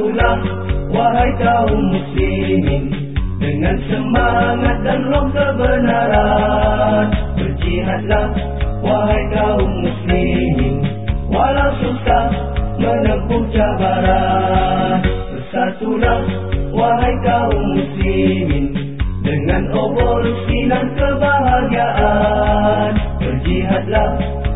Bersatulah wahai kaum muslimin Dengan semangat dan roh kebenaran Berjihadlah wahai kaum muslimin. Walau susah menempuh cabaran Bersatulah wahai kaum muslimin Dengan obor sinar kebahagiaan. Berjihadlah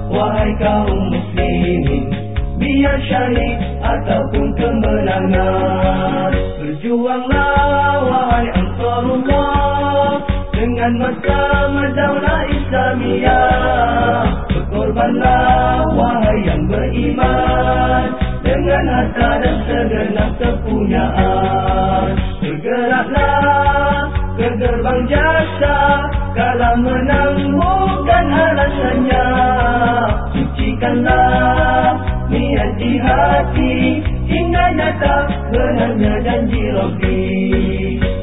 wahai kaum muslimin Biar syahid ataupun kemenangan. Berjuanglah wahai Ansarullah Dengan macam daulah Islamiyah. Berkorbanlah wahai yang beriman Dengan harta dan segenap kepunyaan. Bergeraklah ke gerbang jasa Kalau menang bukan alasannya Sucikanlah niat di hati Hingga nyata benarnya janji Rabbi.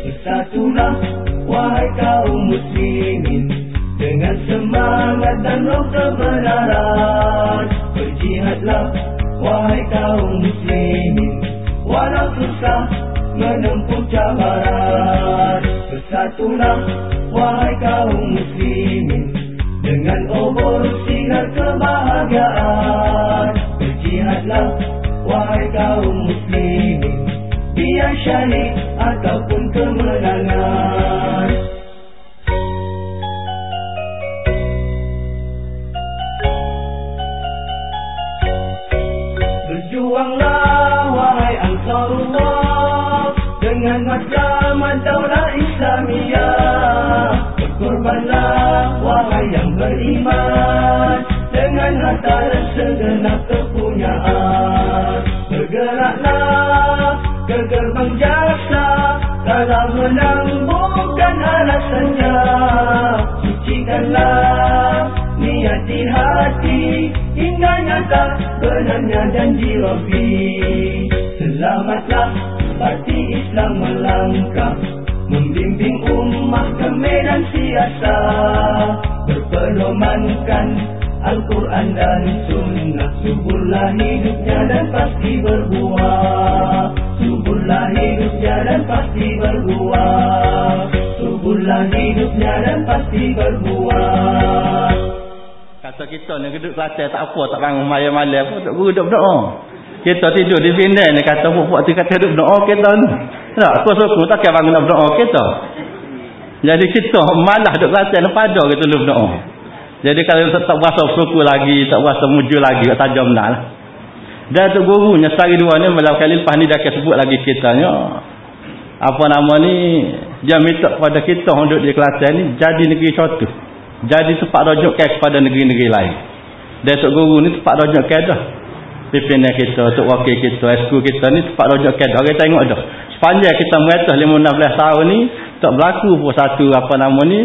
Bersatulah wahai kaum muslimin Dengan semangat dan roh kebenaran Berjihadlah wahai kaum muslimin Walau susah menempuh cabaran. Bersatulah wahai kaum muslimin Dengan obor sinar kebahagiaan Berjihadlah wahai kaum muslimin Biar syahid ataupun kemenangan. Berjuanglah wahai Ansarullah Dengan macam daulah Islamiyah. Berkorbanlah wahai yang beriman Dan segenap kepunyaan Bergeraklah ke gerbang jasa Kalau menang bukan alasannya Sucikanlah niat di hati Hingga nyata benarnya janji Rabbi Selamatlah parti Islam melangkah Membimbing ummah ke medan siasa Berpedomankan Al-Quran dan Sunnah Suburlah hidupnya dan pasti berbuah Suburlah hidupnya dan pasti berbuah Suburlah hidupnya dan pasti berbuah Kata kita ni duduk kelas tak apa tak bangun malam-malam pun tak guru duduk berdoa. Kita tidur di pindah ni kata buat tu kata duduk berdoa kita ni. Tak aku suku tak kira bangun berdoa kita. Jadi kita malah duduk kelas ni pada kita duduk berdoa. Jadi kalau tak berasa suku lagi, tak berasa muju lagi kat tajam nak lah. Dan tu gurunya sehari dua ni malam kali lepas ni dia akan sebut lagi kita ni. Apa nama ni? Dia minta kepada kita untuk di kelas ni jadi negeri contoh. Jadi tempat rujukan kepada negeri-negeri lain. Dan Tok Guru ni tempat rujukan dah. Pimpinan kita, Tok Wakil kita, SQ kita ni tempat rujukan dah. Orang tengok dah. Sepanjang kita meretah 15 tahun ni, tak berlaku pun satu apa nama ni,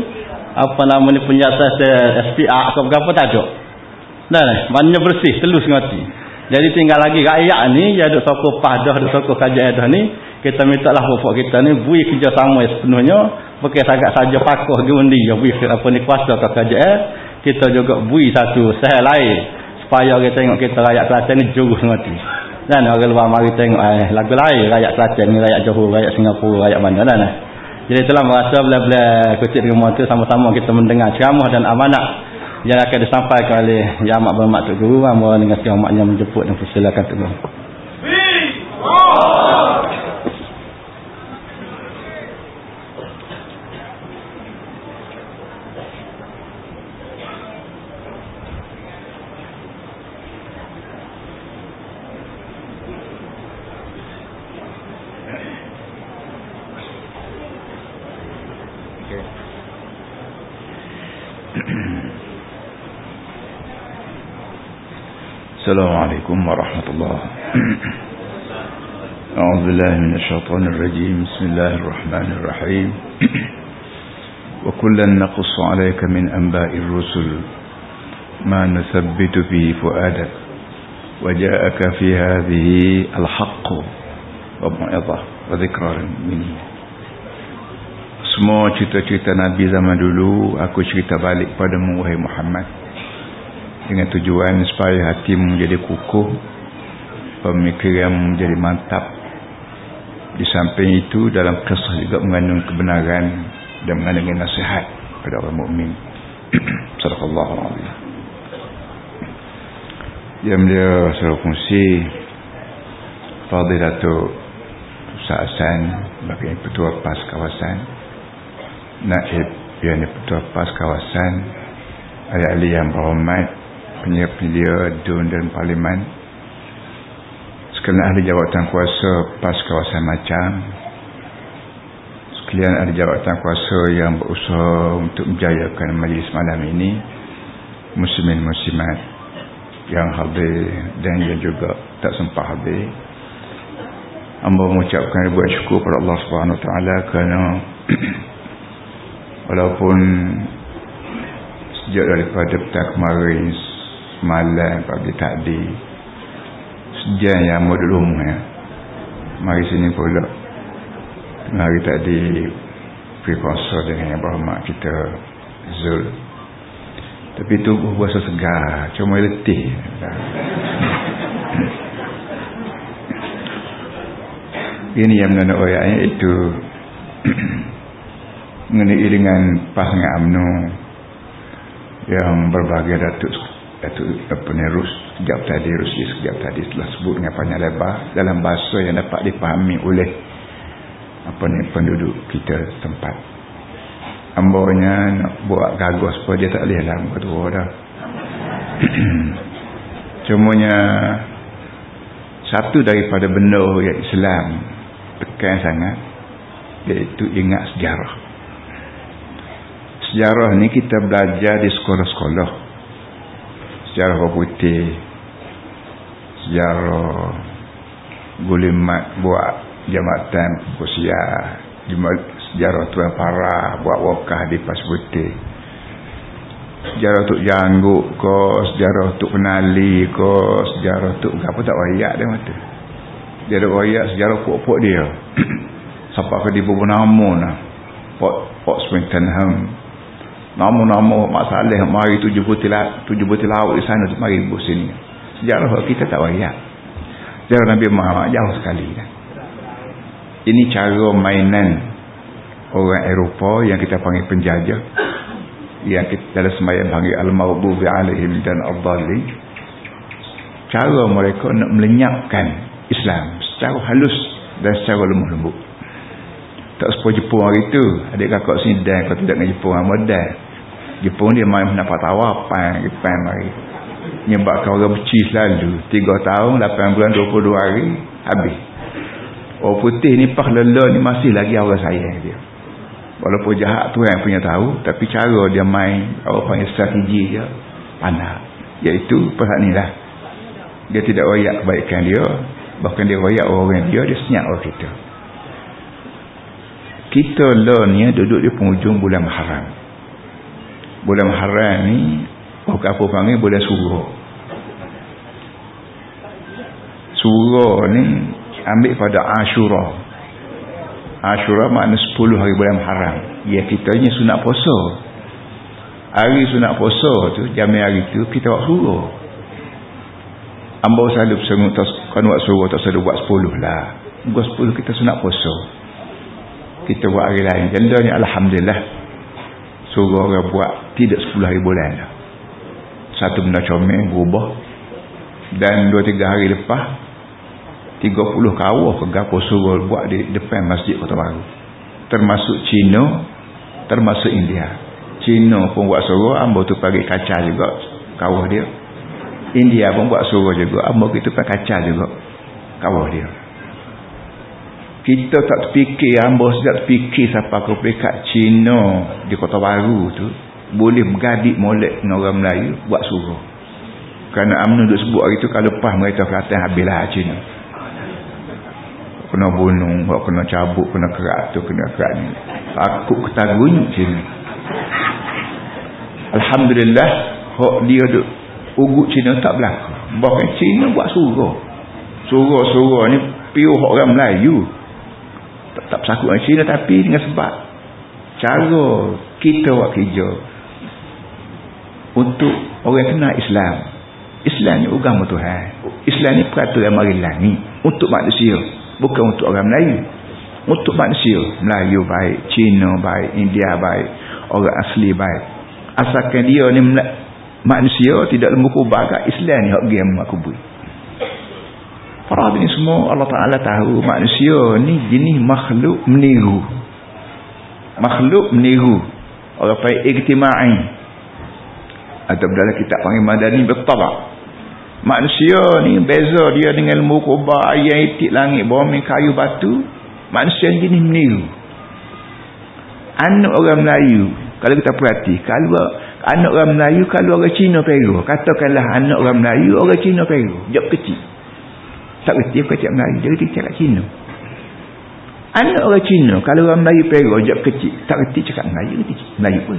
apa nama ni penjata SPA atau berapa tak ada. Dah lah, maknanya bersih, telus ngati. Jadi tinggal lagi rakyat ni, dia ada sokong padah, ada sokong kajian dah ni, kita minta lah bapak kita ni, bui kerjasama sepenuhnya, Bukan sangat saja pakuh di undi ya bui apa ni kuasa ke kerajaan kita juga bui satu sahal lain supaya kita tengok kita rakyat Kelantan ni jurus mati dan orang luar mari tengok eh, lagu lain rakyat Kelantan ni rakyat Johor rakyat Singapura rakyat mana dan eh. Jadi itulah merasa bila-bila kecil rumah tu sama-sama kita mendengar ceramah dan amanah yang akan disampaikan oleh Yang Amat Berhormat Tuk Guru Mohon dengan umatnya menjemput dan persilakan Tuk Guru السلام عليكم ورحمة الله. أعوذ بالله من الشيطان الرجيم. بسم الله الرحمن الرحيم. وكلا نقص عليك من أنباء الرسل ما نثبت به فؤادك. وجاءك في هذه الحق ومعظة وذكرى للمؤمنين Semua cerita-cerita Nabi zaman dulu Aku cerita balik padamu Wahai Muhammad. Dengan tujuan supaya hatimu menjadi kukuh pemikiran menjadi mantap di samping itu dalam kisah juga mengandung kebenaran dan mengandung nasihat kepada orang mukmin. Sadaqallahu alaihi. Yang dia suruh fungsi Fadilatul Sa'asan bagi petua pas kawasan Naib yang petua pas kawasan Ahli-ahli yang berhormat Penyedia Dun dan Parlimen. Sekalian ahli jawatan kuasa pas kawasan macam. Sekalian ahli jawatan kuasa yang berusaha untuk menjayakan majlis malam ini Muslimin muslimat yang hadir dan yang juga tak sempat hadir. Amba mengucapkan ribuan syukur kepada Allah Subhanahu taala kerana walaupun sejak daripada petang kemarin malam pagi tadi sejak yang modulum ya mari sini pula. Hari tadi pre-consult dengan yang berhormat kita Zul. Tapi tubuh berasa segar cuma letih. Ini yang mengenai ayatnya itu. Mengenai dengan pasangan UMNO yang berbagai datuk datuk penerus sekejap tadi Rusia sekejap tadi setelah sebut dengan panjang lebar. Dalam bahasa yang dapat dipahami oleh apa ni penduduk kita tempat. Ambanya nak buat gagal supaya dia tak boleh lah muka tua dah. Cumanya satu daripada benda yang Islam tekan sangat iaitu ingat sejarah. Sejarah ni kita belajar di sekolah-sekolah sejarah putih. Sejarah gulimat buat jambatan kusia sejarah tuan para buat wakah di pas putih. Sejarah untuk janggut ko sejarah untuk penali ko sejarah untuk apa tak wayak dia mata? Dia ada rakyat sejarah pok-pok dia. Sampai ke di beberapa nama lah. Pok, pok Swintonham nama-nama Mak Saleh mari tujuh putih, tujuh putih laut di sana mari ibu sini. Sejarah kita tak rakyat sejarah Nabi Muhammad jauh sekali. Ini cara mainan orang Eropah yang kita panggil penjajah yang kita dalam sembahyang panggil Al-Mawdubi alaihim dan Al-Dhalli. Cara mereka nak melenyapkan Islam secara halus dan secara lemah lembut tak seperti Jepun hari itu adik kakak sini dan kalau tidak dengan Jepun modal Jepun dia main mendapat tawapan Jepun mari menyebabkan orang beci selalu. 3 tahun 8 bulan 22 hari habis. Orang putih ni pak lela ni masih lagi orang sayang dia. Walaupun jahat tu yang punya tahu tapi cara dia main orang panggil strategi dia pandai iaitu pasal ni lah. Dia tidak royak kebaikan dia bahkan dia royak orang dia dia senyap orang kita. Kita lah ni duduk di penghujung bulan Muharram bulan Muharram ni oh apa panggil bulan surah surah ni ambil pada Ashura Ashura makna 10 hari bulan Muharram ya kita ni sunat puasa hari sunat puasa tu jamin hari tu kita buat surah Amba selalu bersama tak kan buat suruh tak selalu buat sepuluh lah. Buat sepuluh kita sunat puasa. Kita buat hari lain. Janda ni Alhamdulillah. Suruh orang buat tidak sepuluh hari bulan lah. Satu benda comel berubah. Dan dua tiga hari lepas. Tiga puluh kawah ke gapo suruh buat di depan masjid Kota Baru. Termasuk Cina. Termasuk India. Cina pun buat suruh. Amba tu pagi kaca juga kawah dia. India pun buat suruh juga Amor kita pun kacau juga Kawah dia Kita tak terfikir Amor sedap terfikir Siapa ke pekat Cina Di kota baru tu Boleh bergadik molek Dengan orang Melayu Buat suruh. Kerana UMNO duk sebut hari tu Kalau lepas mereka Kelantan habislah Cina Kena bunuh Kena cabut Kena kerak tu Kena kerak ni. Aku ketagun Cina Alhamdulillah Hak dia duk ugut Cina tak berlaku. Bahkan Cina buat surah surah-surah ni piuh orang Melayu. Tak, tak bersakut dengan Cina tapi dengan sebab. Cara kita buat kerja untuk orang kenal Islam. Islam ni agama Tuhan. Islam ni peraturan mari langit. Untuk manusia bukan untuk orang Melayu. Untuk manusia Melayu baik Cina baik India baik orang asli baik. Asalkan dia ni manusia tidak lembu kubah kat Islam ni hak game aku buat para ini semua? Allah Ta'ala tahu manusia ni jenis makhluk meniru. Makhluk meniru. Orang baik iktimai atau dalam kitab panggil madani bertabak. Manusia ni beza dia dengan lembu kubah ayam itik langit bumi kayu batu. Manusia ni jenis meniru. Anak orang Melayu kalau kita perhati kalau anak orang Melayu kalau orang Cina peru. Katakanlah anak orang Melayu orang Cina peru. Jap kecil. Tak kerti apa cakap Melayu. Dia kerti cakap Cina. Anak orang Cina kalau orang Melayu peru jap kecil. Tak kerti cakap Melayu kerti Melayu pun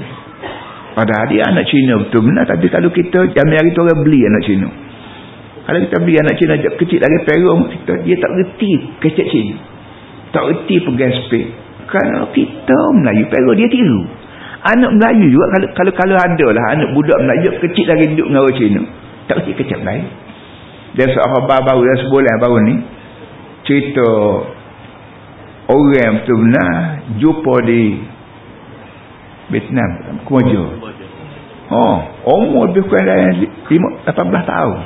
padahal dia anak Cina betul benar tapi kalau kita jam hari tu orang beli anak Cina. Kalau kita beli anak Cina kecil lagi peru kita dia tak kerti kecek Cina. Tak kerti pegang spek. Kalau kita Melayu peru dia tiru. Anak Melayu juga kalau kalau, kalau ada lah anak budak Melayu kecil lagi duduk dengan orang Cina. Tak kerti kecap Melayu. Dan seorang baru dan sebulan baru ni cerita orang betul benar jumpa di Vietnam Kumaja oh umur lebih kurang dari 18 tahun.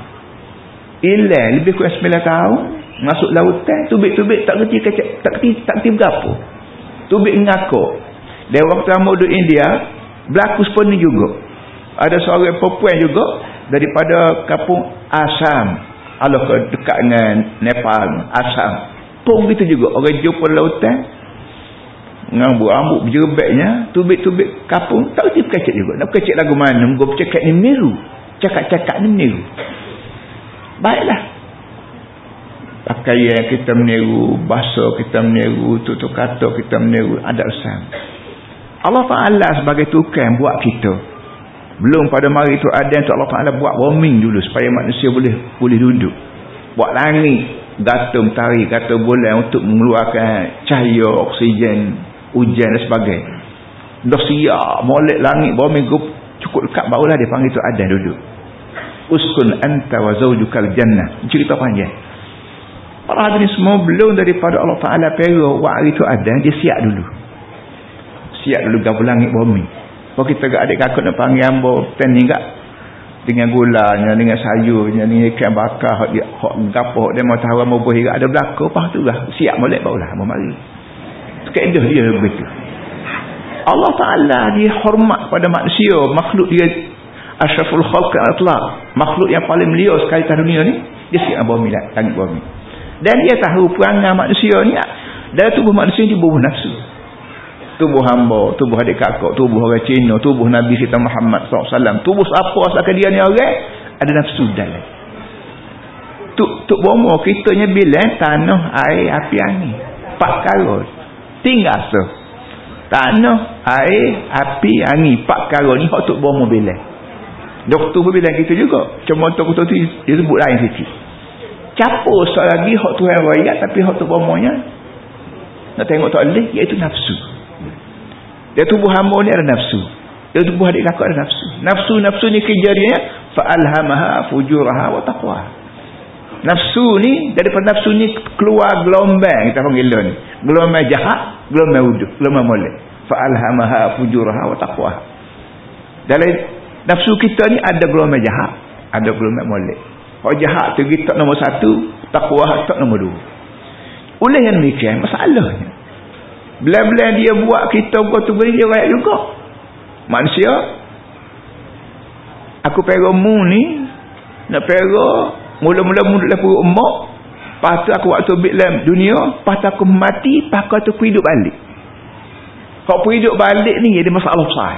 Ilan lebih kurang 9 tahun masuk lautan tubik-tubik tak kerti kecap tak kerti tak kerti berapa tubik ngakuk. Dan waktu amu duduk India berlaku sepenuh juga. Ada seorang perempuan juga daripada kapung Asam Allah dekat dengan Nepal Asam pun gitu juga. Orang jumpa lautan dengan rambut berjerbeknya tubik-tubik kapung tak kerti berkecek juga. Nak berkecek lagu mana? Muka bercakap ni meniru. Cakap-cakap ni meniru. Baiklah. Pakaian kita meniru bahasa kita meniru tutup kata kita meniru adat usam Allah Ta'ala sebagai tukang buat kita. Belum pada mari itu ada yang Allah Ta'ala buat warming dulu supaya manusia boleh boleh duduk. Buat langit gatum tarik gata bulan untuk mengeluarkan cahaya oksigen hujan dan sebagainya. Dah siap molek langit warming cukup dekat barulah dia panggil itu ada duduk. Uskun anta wa zawjukal jannah. Cerita panjang. Para hadirin semua belum daripada Allah Ta'ala perah waktu itu ada dia siap dulu. Siap dulu gabung langit bumi kalau kita adik kakak nak panggil ambo ten ni dengan gulanya dengan sayurnya dengan ikan bakar hok gapo dia mau tahu mau buih ada belaka apa tu lah siap molek barulah mau mari kaedah dia begitu Allah Taala dia hormat pada manusia makhluk dia asyraful khalq atlaq makhluk yang paling mulia sekali di dunia ni dia siap bumi langit bumi dan dia tahu perangai manusia ni dalam tubuh manusia ni bubuh nafsu tubuh hamba, tubuh adik kakak, tubuh orang Cina, tubuh Nabi kita Muhammad SAW, tubuh siapa asalkan dia ni orang, ada nafsu dalam. Tuk, tuk bomo, kita ni bilang tanah, air, api, angin. Pak karun. Tinggal so. Tanah, air, api, angin. Pak karun ni, hak tuk bomo bilang. Doktor pun bilang kita juga. Cuma untuk tu, dia sebut lain sikit. Capur sekali lagi, hak Tuhan rakyat, tapi hak tuk bomonya, nak tengok tak boleh, iaitu nafsu. Dia tubuh hamba ni ada nafsu. Dia tubuh adik kakak ada nafsu. Nafsu-nafsu ni kejadiannya fa'alhamaha fujuraha wa taqwa. Nafsu ni daripada nafsu ni keluar gelombang kita panggil ni. Gelombang jahat, gelombang wuduk, gelombang molek. Fa'alhamaha fujuraha wa taqwa. Dalam nafsu kita ni ada gelombang jahat, ada gelombang molek. Kalau jahat tu kita nombor satu, taqwa tak nombor dua. Oleh yang demikian, masalahnya bila-bila dia buat kita buat tu beri dia rakyat juga. Manusia. Aku perah mu ni. Nak perah. Mula-mula mu duduk perut emak. Lepas aku waktu dalam dunia. Lepas aku mati. Lepas tu aku hidup balik. Kalau aku hidup balik ni. Dia masalah besar.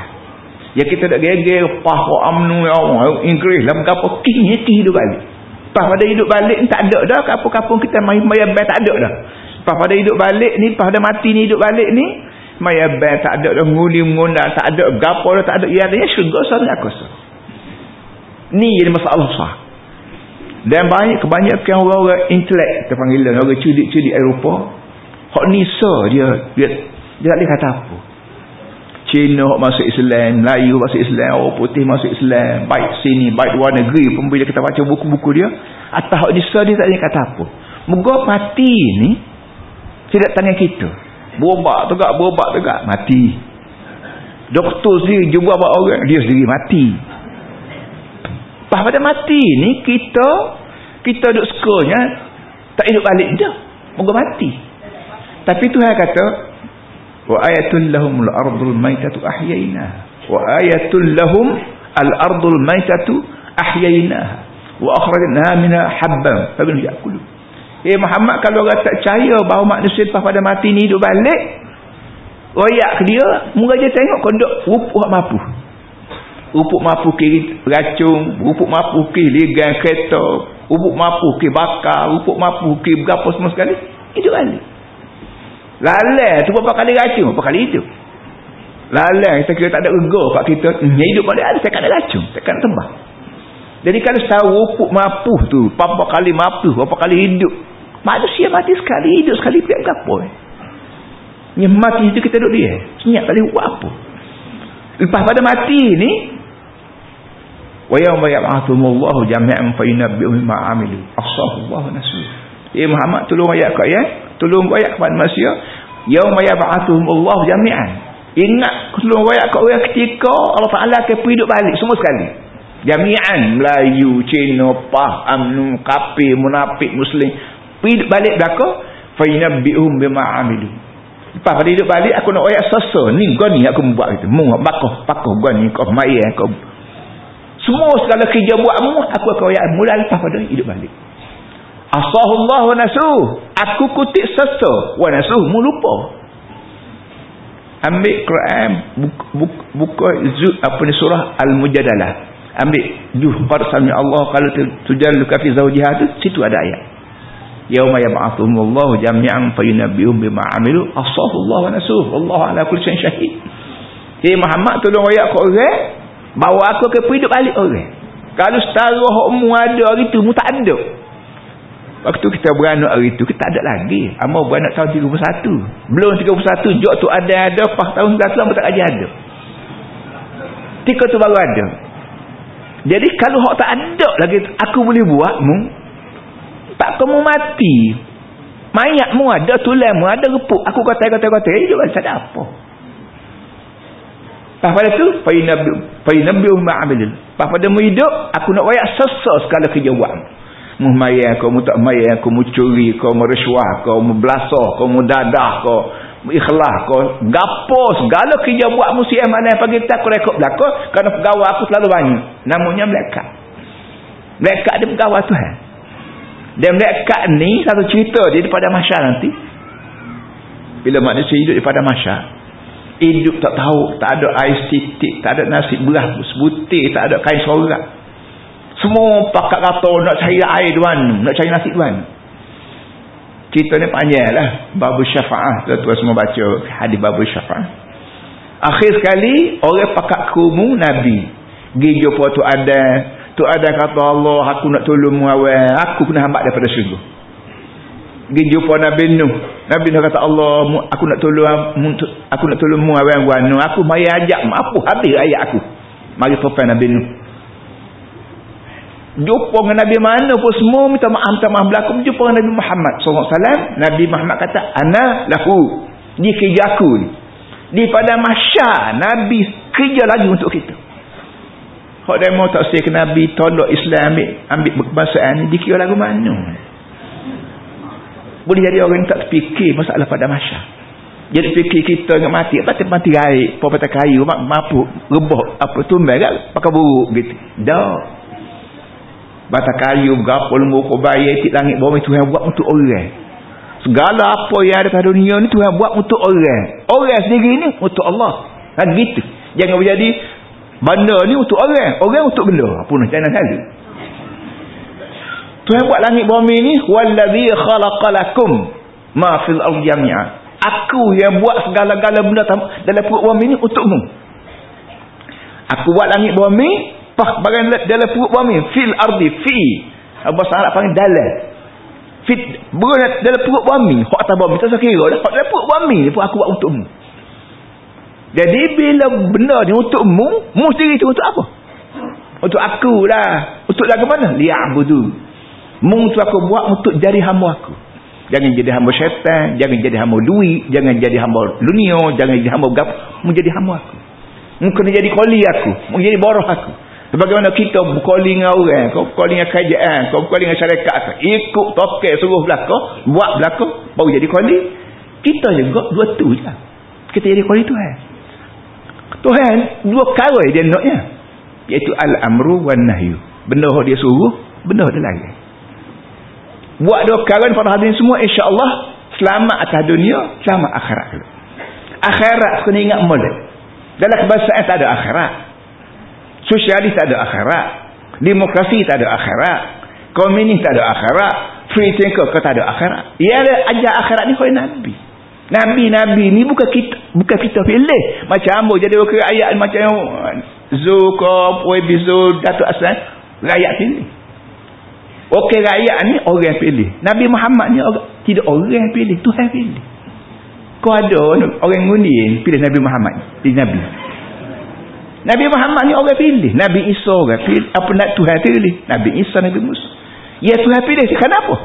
Ya kita tak. Lepas aku amnu ya Allah. Inggeris lah. Berapa kini hidup balik. Lepas pada hidup balik ni tak ada dah. Kapur-kapur kita bayar tak ada dah. Lepas pada hidup balik ni, lepas pada mati ni hidup balik ni, maya ben tak ada dah nguli mengundang, tak ada gapo dah, tak ada ia dia syurga sana aku rasa. Ni jadi masalah sah. Dan banyak kebanyakan orang-orang intelek kita panggil orang cerdik-cerdik Eropah, hak nisa dia dia dia tak boleh kata apa. Cina hak masuk Islam, Melayu masuk Islam, orang putih masuk Islam, baik sini, baik luar negeri pun bila kita baca buku-buku dia, atas hak nisa dia tak boleh kata apa. Moga mati ni tidak tanya kita Berubah tegak, berubah tegak. Mati. Doktor sendiri jumpa orang. Dia sendiri mati. Lepas pada mati ni, kita kita duduk sekolahnya tak hidup balik je. Moga mati. Tapi Tuhan kata, wa ayatul lahum al-ardul maitatu ahyaina. Wa ayatul lahum al-ardul maitatu ahyaina. Wa akhrajna minha habban fa bin ya'kulu. Eh Muhammad kalau orang tak percaya bahawa manusia lepas pada mati ni hidup balik, royak ke dia, mungkin dia tengok kondok rupuk mampu. Rupuk mampu ke racun, rupuk mampu ke ligan kereta, rupuk mampu ke bakar, rupuk mampu ke berapa semua sekali, hidup balik. Lalai tu berapa kali racun, berapa kali hidup. Lalai kita kira tak ada rega pak kita, hmm, hidup balik ada, saya kena racun, saya kena tembak. Jadi kalau tahu rupuk mampu tu, berapa kali mampu, berapa kali hidup, Manusia mati sekali, hidup sekali, pihak apa eh? Yang mati itu kita duduk dia. Senyap tak boleh buat apa. Lepas pada mati ni, wa yawma ya'tumullahu jami'an fa yunabbi bima amilu. Akhsallahu nasuh. Ya Muhammad tolong ayat kat ya. Tolong ayat kepada manusia. Yawma ya'tumullahu jami'an. Ingat tolong ayat kat orang ketika Allah Taala akan pergi balik. Semua sekali. Jami'an. Melayu Cina Pah Amnu Kapi Munafik Muslim. Pergi balik belaka. Fa yunabbi bima amilu. Lepas pada hidup balik aku nak ayat sosa ni gani aku buat gitu. Mung bakoh pakoh gani kau mai kau semua segala kerja buatmu aku akan ayat mula lepas pada hidup balik. Asahullah wa nasuh. Aku kutip sasa wa nasuh mu lupa. Ambil Quran buka, buka, buka zul apa ni surah al-mujadalah. Ambil juh qarsami Allah kalau tujallu kafi zawjiha tu situ ada ayat. Yauma yab'athumullahu jami'an fayunabbi'uhum bima 'amilu. Asafullahu wa nasuh. Wallahu ala kulli syai'in syahid. Hey Muhammad tolong ayat kau orang bawa aku ke hidup balik orang kalau setara hokmu ada hari tu mu tak ada. Waktu kita beranak hari tu kita tak ada lagi. Amal beranak tahun 31 belum 31 jok tu ada ada. Pas tahun 99 pun tak aja ada. Tika tu baru ada. Jadi kalau hok tak ada lagi aku boleh buat mu tak kamu mati. Mayatmu ada tulangmu ada repuk. Aku kata kata kata hidup ada ada apa Lepas pada tu Fainabiu ma'amilil Lepas pada mu hidup Aku nak wayak sesa segala kerja buat Mu mayat kau Mu tak mayat kau Mu curi kau Mu resuah kau Mu belasah kau Mu dadah kau ikhlas kau. Gapo segala kerja buat Mu siap mana Pagi tak aku rekod belakang Kerana pegawai aku selalu banyak. Namanya melekat. Melekat dia pegawai Tuhan. Dan mereka ni satu cerita dia daripada masyarakat nanti. Bila manusia hidup daripada masyarakat. Hidup tak tahu. Tak ada air titik. Tak ada nasi beras. Sebutir. Tak ada kain sorak. Semua pakat kata nak cari air mana. Nak cari nasi mana. Cerita ni panjang lah. Babu syafa'ah. Tuan-tuan semua baca hadis babu syafa'ah. Akhir sekali. Orang pakat kumu Nabi. Gigi tu ada Tu ada kata Allah aku nak tolong muawal aku kena hambak daripada syurga pergi jumpa Nabi Nuh. Nabi Nuh kata Allah aku nak tolong aku nak tolong muawal wanu aku mari ajak apa habis ayat aku. Mari profil Nabi Nuh. Jumpa dengan Nabi mana pun semua minta maaf minta maaf berlaku. Jumpa dengan Nabi Muhammad SAW Nabi Muhammad kata ana lahu. Dia kerja aku ni. Di pada masyar Nabi kerja lagi untuk kita. Hak demo tak say ke Nabi tolak Islam ambil ambil ni dikira lagu mana? Boleh jadi orang tak fikir masalah pada masa. Jadi fikir kita nak mati, apa mati air, apa patah kayu, mak mampu rebah apa tumbal kan pakai buruk gitu. Dah. Bata kayu berapa lembu bayar tik langit bawah Tuhan buat untuk orang. Segala apa yang ada pada dunia ni Tuhan buat untuk orang. Orang sendiri ni untuk Allah. Kan gitu. Jangan berjadi Benda ni untuk orang, orang untuk benda. Apa nak jangan kali. Tuhan buat langit bumi ni wallazi khalaqalakum ma fil ardi jami'a. Aku yang buat segala-gala benda dalam perut bumi ni untukmu. Aku buat langit bumi, pak bagian dalam perut bumi fil ardi fi. Bahasa Arab panggil dalam. Fit berada dalam perut bumi, hak atas bumi tak kira dah. Dalam perut bumi ni pun aku buat untukmu. Jadi bila benda ni untukmu, mu sendiri tu untuk apa? Untuk aku lah. Untuk lagu mana? Li'abudu. Mu tu aku buat untuk jari hamba aku. jangan jadi hamba syaitan jangan jadi hamba duit jangan jadi hamba dunia jangan jadi hamba gap. Menjadi hamba aku. Mungkin jadi koli aku. Mungkin jadi boroh aku. Sebagaimana kita berkoli dengan orang kau berkoli dengan kerajaan kau berkoli dengan syarikat ikut toke suruh belakang buat belakang baru jadi koli kita juga dua tu je. Kita jadi koli Tuhan. Tuhan dua kara dia naknya. Iaitu al-amru wan nahyu. Benda dia suruh benda dia larang buat dua perkara pada hadirin semua insya-Allah selamat atas dunia selamat akhirat akhirat kena ingat mula. Dalam kebangsaan tak ada akhirat. Sosialis tak ada akhirat. Demokrasi tak ada akhirat. Komunis tak ada akhirat. Free thinker ke tak ada akhirat. Ada ajar akhirat ni oleh nabi. Nabi-nabi ni bukan kita bukan kita pilih. Macam ambo jadi wakil ayat macam Zulkop, Webizul, Datuk Aslan rakyat pilih Okey rakyat ni orang pilih. Nabi Muhammad ni orang, tidak orang pilih. Tuhan pilih. Kau ada orang ngundi pilih Nabi Muhammad. Pilih Nabi. Nabi Muhammad ni orang pilih. Nabi Isa orang pilih. Apa nak Tuhan pilih? Nabi Isa, Nabi Musa. Ya Tuhan pilih. Kenapa?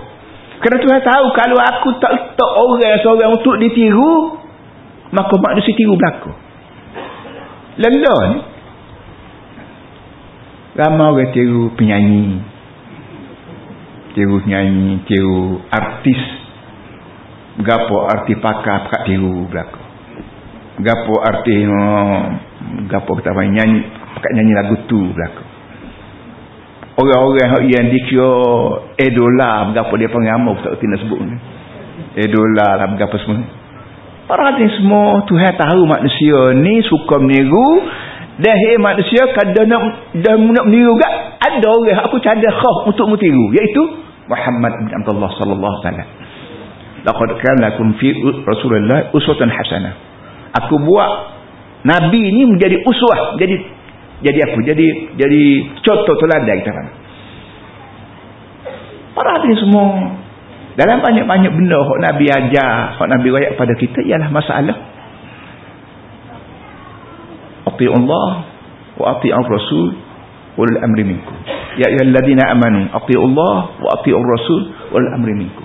Kerana Tuhan tahu kalau aku tak letak orang seorang untuk ditiru, maka manusia tiru belakang. Lelah ni. Ramai orang tiru penyanyi tiru nyanyi tiru artis. Gapo arti pakar pakak tiru belaka gapo arti gapo kita main nyanyi pakak nyanyi lagu tu belaka orang-orang yang dikira edola gapo dia apa tak kena sebut ni. Edola lah gapo semua. Para hati semua Tuhan tahu manusia ni suka meniru dah hey, manusia kadang nak dah nak meniru gak ada orang aku cadang khas untuk meniru iaitu Muhammad bin Abdullah sallallahu alaihi wasallam. Laqad kana lakum fi Rasulillah uswatun hasanah. Aku buat nabi ini menjadi uswah, jadi jadi apa? Jadi jadi contoh teladan kita kan. Para hadirin semua dalam banyak-banyak benda hak nabi ajar, hak nabi wayak pada kita ialah masalah Allah wa ati Rasul ulul amri minkum ya ayyuhalladzina amanu Allah wa atiiur rasul wal amri minkum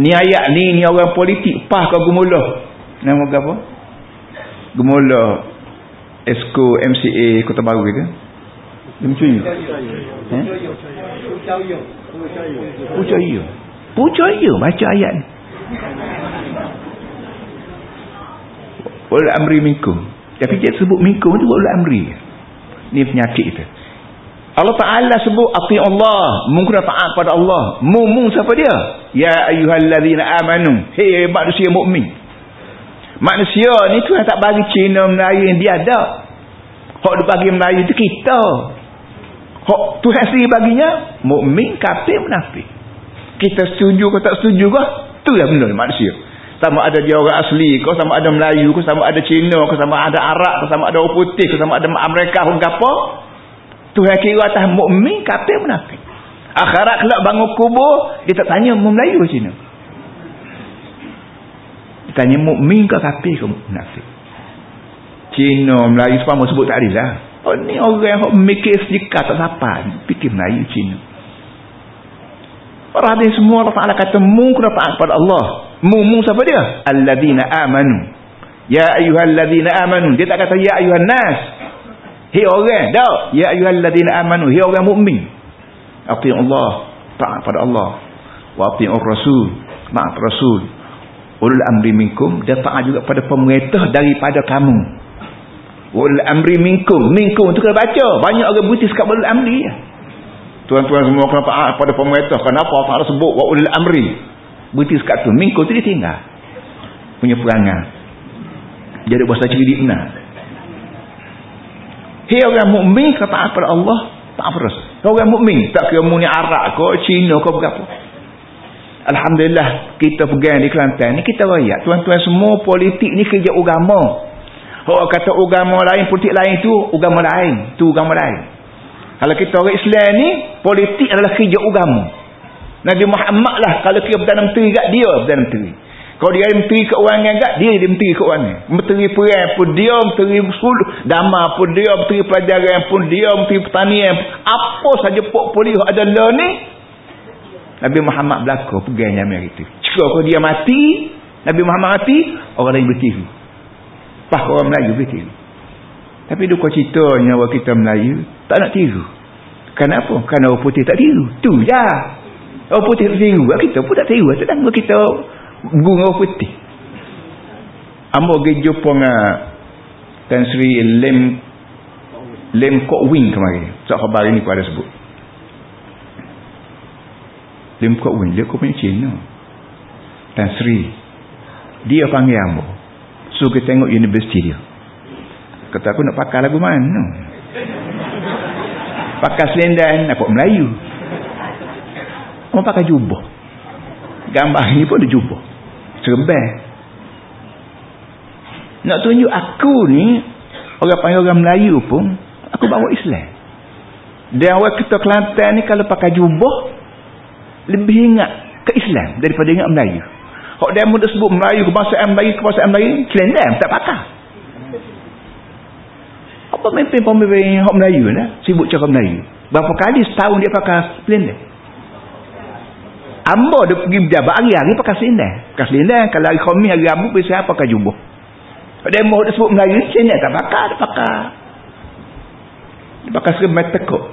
ni ayat ni ni orang politik pah kau gumula nama apa? Gumula esko MCA Kota Baru ke? Dia macam ni eh? Pucaya. Pucaya baca ayat ni. Wal amri minkum Tapi dia sebut minkum tu wal amri. Ni penyakit kita. Allah Ta'ala sebut ati Allah mungkin taat pada Allah. Mumung siapa dia? Ya ayuhalladzina amanu. Hei manusia mukmin. Manusia ni Tuhan tak bagi Cina Melayu yang dia ada. Hak dia bagi Melayu tu kita. Hak Tuhan sendiri baginya mukmin kafir munafik. Kita setuju ke tak setuju ke tu lah benda manusia sama ada dia orang asli ke sama ada Melayu ke sama ada Cina ke sama ada Arab ke sama ada orang putih ke sama ada Amerika ke apa Tuhan kira atas mukmin kafir munafik. Akhirat kelak bangun kubur, dia tak tanya Melayu Cina. Dia tanya mukmin ke kafir ke munafik. Cina Melayu semua sebut tak lah. Oh ni orang yang mikir sedikit tak siapa fikir Melayu Cina. Para hadis semua Allah Taala kata mu kena taat pada Allah. Mu mu siapa dia? Alladzina amanu. Ya ayyuhalladzina amanu. Dia tak kata ya ayyuhan nas. Hei orang, dah. Ya ayyuhalladzina amanu, hei orang mukmin. Ati Allah, taat pada Allah. Wa atiur rasul, taat rasul. Ulul amri minkum, dia taat juga pada pemerintah daripada kamu. Ulul amri minkum, minkum tu kena baca. Banyak orang butis kat ulul amri. Tuan-tuan semua kena taat pada pemerintah. Kenapa Allah sebut wa ulul amri? Butis kat tu, minkum tu dia tinggal. Punya perangai. Jadi bahasa ciri benar. Hei orang mukmin kata pada Allah, tak terus. Orang mukmin tak kira mu ni Arab ke, Cina ke berapa. Alhamdulillah kita pegang di Kelantan ni kita rakyat. Tuan-tuan semua politik ni kerja agama. Orang kata agama lain, politik lain tu agama lain. Tu agama lain. Kalau kita orang Islam ni, politik adalah kerja agama. Nabi Muhammad lah kalau kira Perdana Menteri kat dia Perdana Menteri. Kalau dia menteri keuangan kat dia dia menteri keuangan. Menteri perang pun dia, menteri sul, dama pun dia, menteri pelajaran pun dia, menteri pertanian. Apa saja portfolio ada lah ni Nabi Muhammad berlaku pegangnya Amir itu. Cakap dia mati, Nabi Muhammad mati, orang lain bertiru. Pak orang Melayu bertiru. Tapi duka ceritanya orang kita Melayu, tak nak tiru. Kenapa? Kerana orang putih tak tiru. Tu je. Orang putih tak tiru. Kita pun tak tiru. Sedang kita guna putih. Ambo pergi jumpa dengan Tan Sri Lem Lem Kok Wing kemarin. So khabar ini pun ada sebut. Lem Kok Wing. Dia kau punya Cina. Tan Sri. Dia panggil Ambo. So kita tengok universiti dia. Kata aku nak pakai lagu mana? Pakai selendang, nak Melayu. Mau pakai jubah. Gambar ni pun ada jubah. Serban. Nak tunjuk aku ni, orang panggil orang Melayu pun, aku bawa Islam. Dan orang kita Kelantan ni kalau pakai jubah, lebih ingat ke Islam daripada ingat Melayu. Kalau dia mudah sebut Melayu, kebangsaan Melayu, kebangsaan Melayu, selendang, tak pakai. Apa pemimpin-pemimpin orang Melayu lah, sibuk cakap Melayu. Berapa kali setahun dia pakai selendang. Ambo dia pergi berjabat hari-hari pakai selendang. Pakai selendang, kalau hari khamis, hari rabu, biasa pakai jubah. Dia mahu dia sebut Melayu, selendang tak pakai, dia pakai. Dia pakai serban tekuk.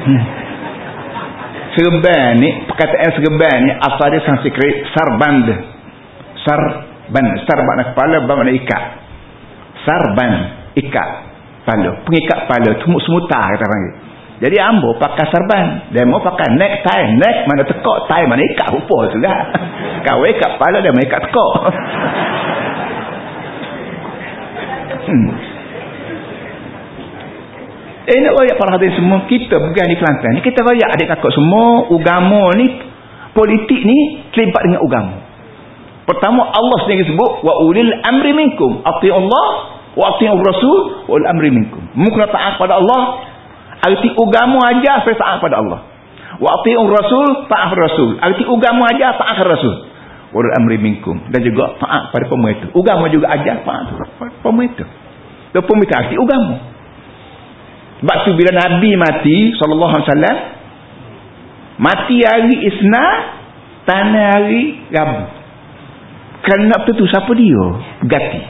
Hmm. Serban ni, perkataan serban ni, asal dia sanskrit, sarband. Sarban, sarban kepala, bangun ikat. Sarban ikat pala pengikat pala tumuk semuta kata panggil jadi ambo pakai sarban. Dia mau pakai neck tie neck mana tekok tie mana ikat rupa tu lah kau ikat pala dia mau ikat tekok hmm. eh nak rakyat para hadirin semua kita bukan di Kelantan kita rakyat adik kakak semua ugama ni politik ni terlibat dengan ugama pertama Allah sendiri sebut wa ulil amri minkum. Ati Allah wa ati'ur rasul wal amri minkum. Mukna taat pada Allah arti agama aja saya taat pada Allah. Wa ati'ur rasul taat rasul. Arti agama aja taat rasul. Wal amri minkum. Dan juga taat pada pemerintah agama juga aja taat pada pemerintah dan pemerintah arti agama sebab tu bila Nabi mati sallallahu alaihi wasallam mati hari isna tanah hari rabu. Kerana tu siapa dia? Gati.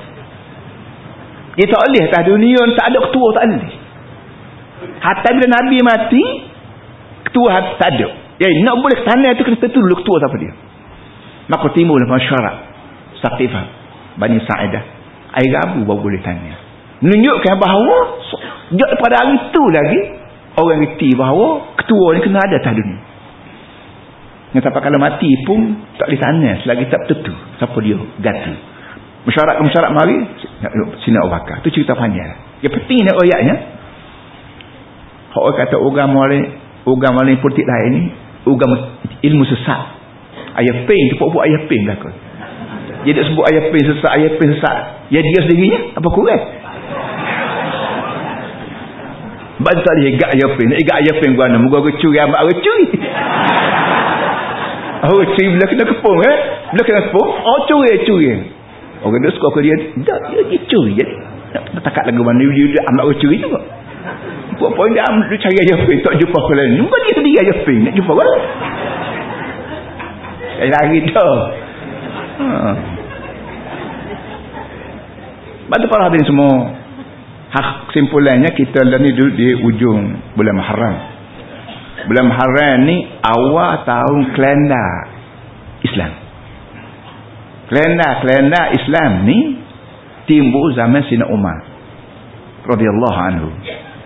Dia tak boleh atas dunia tak ada ketua tak boleh. Hatta bila Nabi mati ketua tak ada. Ya, nak boleh tanah itu kena tentu dulu ketua siapa dia. Maka timbul masyarakat Saqifah Bani Sa'idah. Air Rabu baru boleh tanya. Menunjukkan bahawa sejak pada hari itu lagi orang reti bahawa ketua ni kena ada atas dunia. Yang sampai kalau mati pun tak boleh tanya selagi tak tentu siapa dia ganti. Mesyarakat mesyarakat mari sini Abu Bakar. Tu cerita panjang. Yang penting nak ayatnya. Kalau kata agama lain, agama lain politik lain ni, agama ilmu sesat. Ayat ping, tepuk-tepuk ayat ping belakang. Dia tak sebut ayat ping sesat, ayat ping sesat. Ya dia sendirinya, apa kurang? Sebab tak gak ayat ping. Gak ayat ping gua nak. Aku curi, aku curi. Aku curi bila kena kepung eh. Bila kena kepung, oh curi, curi. Orang dia suka dia. Dia, dia, curi jadi. Nak takat lagu mana dia, ambil orang curi juga. Buat dia ambil cari aja pin. Tak jumpa ke lain. Bukan dia sendiri aja pin. Nak jumpa kan? Saya lari dah. Ha. Bantu para hadirin semua. Hak kesimpulannya kita dah ni duduk di ujung bulan Muharram. Bulan Muharram ni awal tahun kalender Islam. Kelenda-kelenda Islam ni timbul zaman Sina Umar radhiyallahu anhu.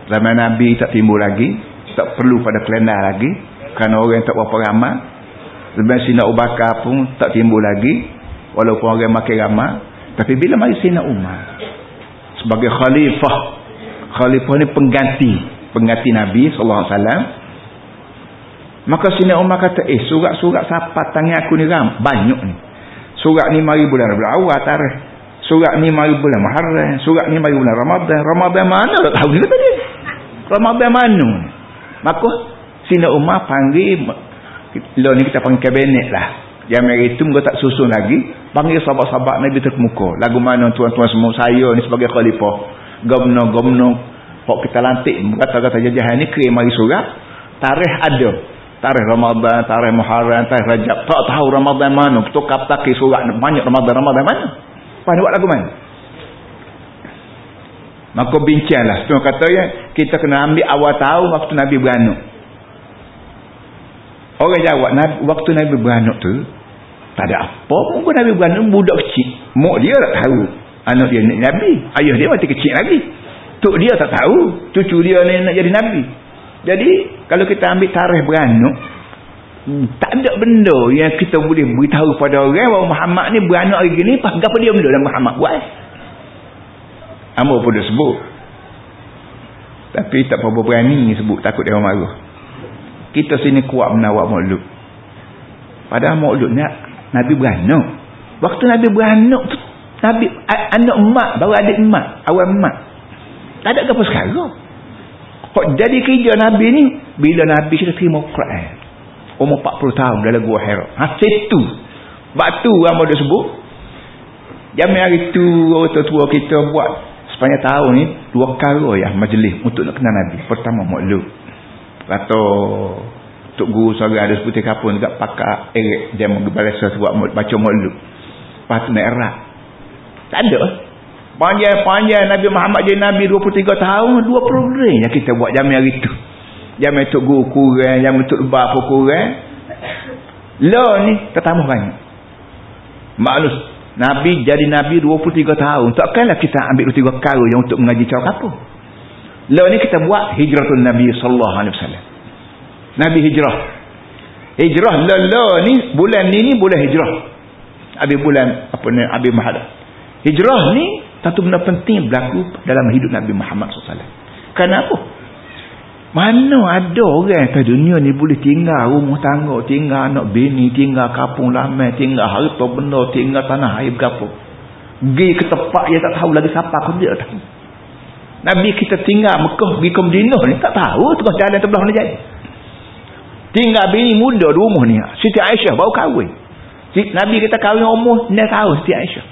Zaman Nabi tak timbul lagi, tak perlu pada kelenda lagi kerana orang tak berapa ramai. Zaman Sina Abu Bakar pun tak timbul lagi walaupun orang makin ramai. Tapi bila mari Sina Umar sebagai khalifah, khalifah ni pengganti, pengganti Nabi wasallam. Maka Sina Umar kata, "Eh, surat-surat siapa tangan aku ni ram banyak ni." Surat ni mari bulan Rabiul Awal tarikh. Surat ni mari bulan Muharram. Surat ni mari bulan Ramadan. Ramadan mana tak tahu dia tadi. Ramadan mana? Maka Sina Umar panggil lo ni kita panggil kabinet lah. Yang mari itu muka tak susun lagi. Panggil sahabat-sahabat Nabi terkemuka. Lagu mana tuan-tuan semua saya ni sebagai khalifah. Gomno-gomno. Pok kita lantik. Kata-kata jajahan ni kirim mari surat. Tarikh ada. tarikh Ramadan tarikh Muharram tarikh Rajab tak tahu Ramadan mana tukar takir surat banyak Ramadan Ramadan mana pada buat lagu mana maka bincanglah setengah kata ya kita kena ambil awal tahun waktu Nabi beranak. Orang jawab waktu Nabi beranak tu tak ada apa pun Nabi beranak budak kecil. Mak dia tak tahu. Anak dia nak Nabi. Ayah dia mati kecil lagi tok dia tak tahu. Cucu dia ni nak jadi Nabi. Jadi kalau kita ambil tarikh beranak tak ada benda yang kita boleh beritahu pada orang bahawa Muhammad ni beranak lagi ni apa dia benda dan Muhammad buat Amor pun dah sebut. Tapi tak apa berani sebut takut dia marah. Kita sini kuat menawak maulud. Padahal maulud ni Nabi beranak. Waktu Nabi beranak tu Nabi anak emak baru adik emak, awal emak. Tak ada apa sekarang. Jadi kerja Nabi ni bila Nabi kita terima Quran. Umur 40 tahun dalam gua Hira. Ha situ. Waktu apa dia sebut? Jamin hari tu orang tua kita buat sepanjang tahun ni dua kali ya majlis untuk nak kenal Nabi. Pertama maklum kata Tok Guru Suara ada sebutir kapun dekat pakar Erik. Dia menggebalasa sebab baca maklum lepas tu nak erat. Tak ada. Panjang-panjang Nabi Muhammad jadi Nabi 23 tahun dua program yang kita buat jamin hari tu jamin Tok Guru kurang jamin Tok Lebar pun kurang lo ni tertambah banyak maklum Nabi jadi Nabi 23 tahun. Takkanlah kita ambil 23 kali yang untuk mengaji cara kapur. Lalu ni kita buat hijratul Nabi sallallahu alaihi wasallam. Nabi hijrah. Hijrah lalu ni bulan ni ni bulan hijrah. Habis bulan apa ni habis mahal. Hijrah ni satu benda penting berlaku dalam hidup Nabi Muhammad wasallam. Kenapa? Mana ada orang di dunia ni boleh tinggal rumah tangga, tinggal anak bini, tinggal kapung lamai, tinggal harta benda, tinggal tanah air berapa. Pergi ke tempat yang tak tahu lagi siapa pun dia tahu. Nabi kita tinggal Mekah pergi ke Medina ni tak tahu terus jalan sebelah mana jadi. Tinggal bini muda di rumah ni. Siti Aisyah baru kahwin. Nabi kita kahwin umur 6 tahun Siti Aisyah.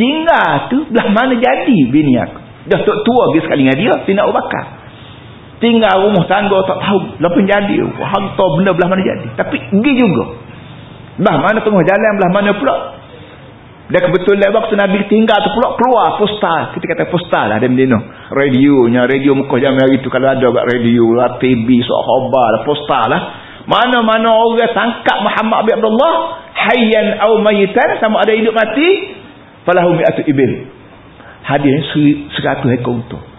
Tinggal tu belah mana jadi bini aku. Dah tua pergi sekali dengan dia, Sina Abu Bakar tinggal rumah tangga tak tahu. Lepas jadi harta benda belah mana jadi. Tapi pergi juga. Belah mana tengah jalan belah mana pula. Dan kebetulan waktu Nabi tinggal tu pula keluar postal. Kita kata postal lah ada Medina radionya radio muka jam hari tu kalau ada buat radio lah TV sahabat lah postal lah. Mana-mana orang tangkap Muhammad bin Abdullah hayyan au mayitan sama ada hidup mati falahu mi'atu ibil. Hadir seratus ekor untuk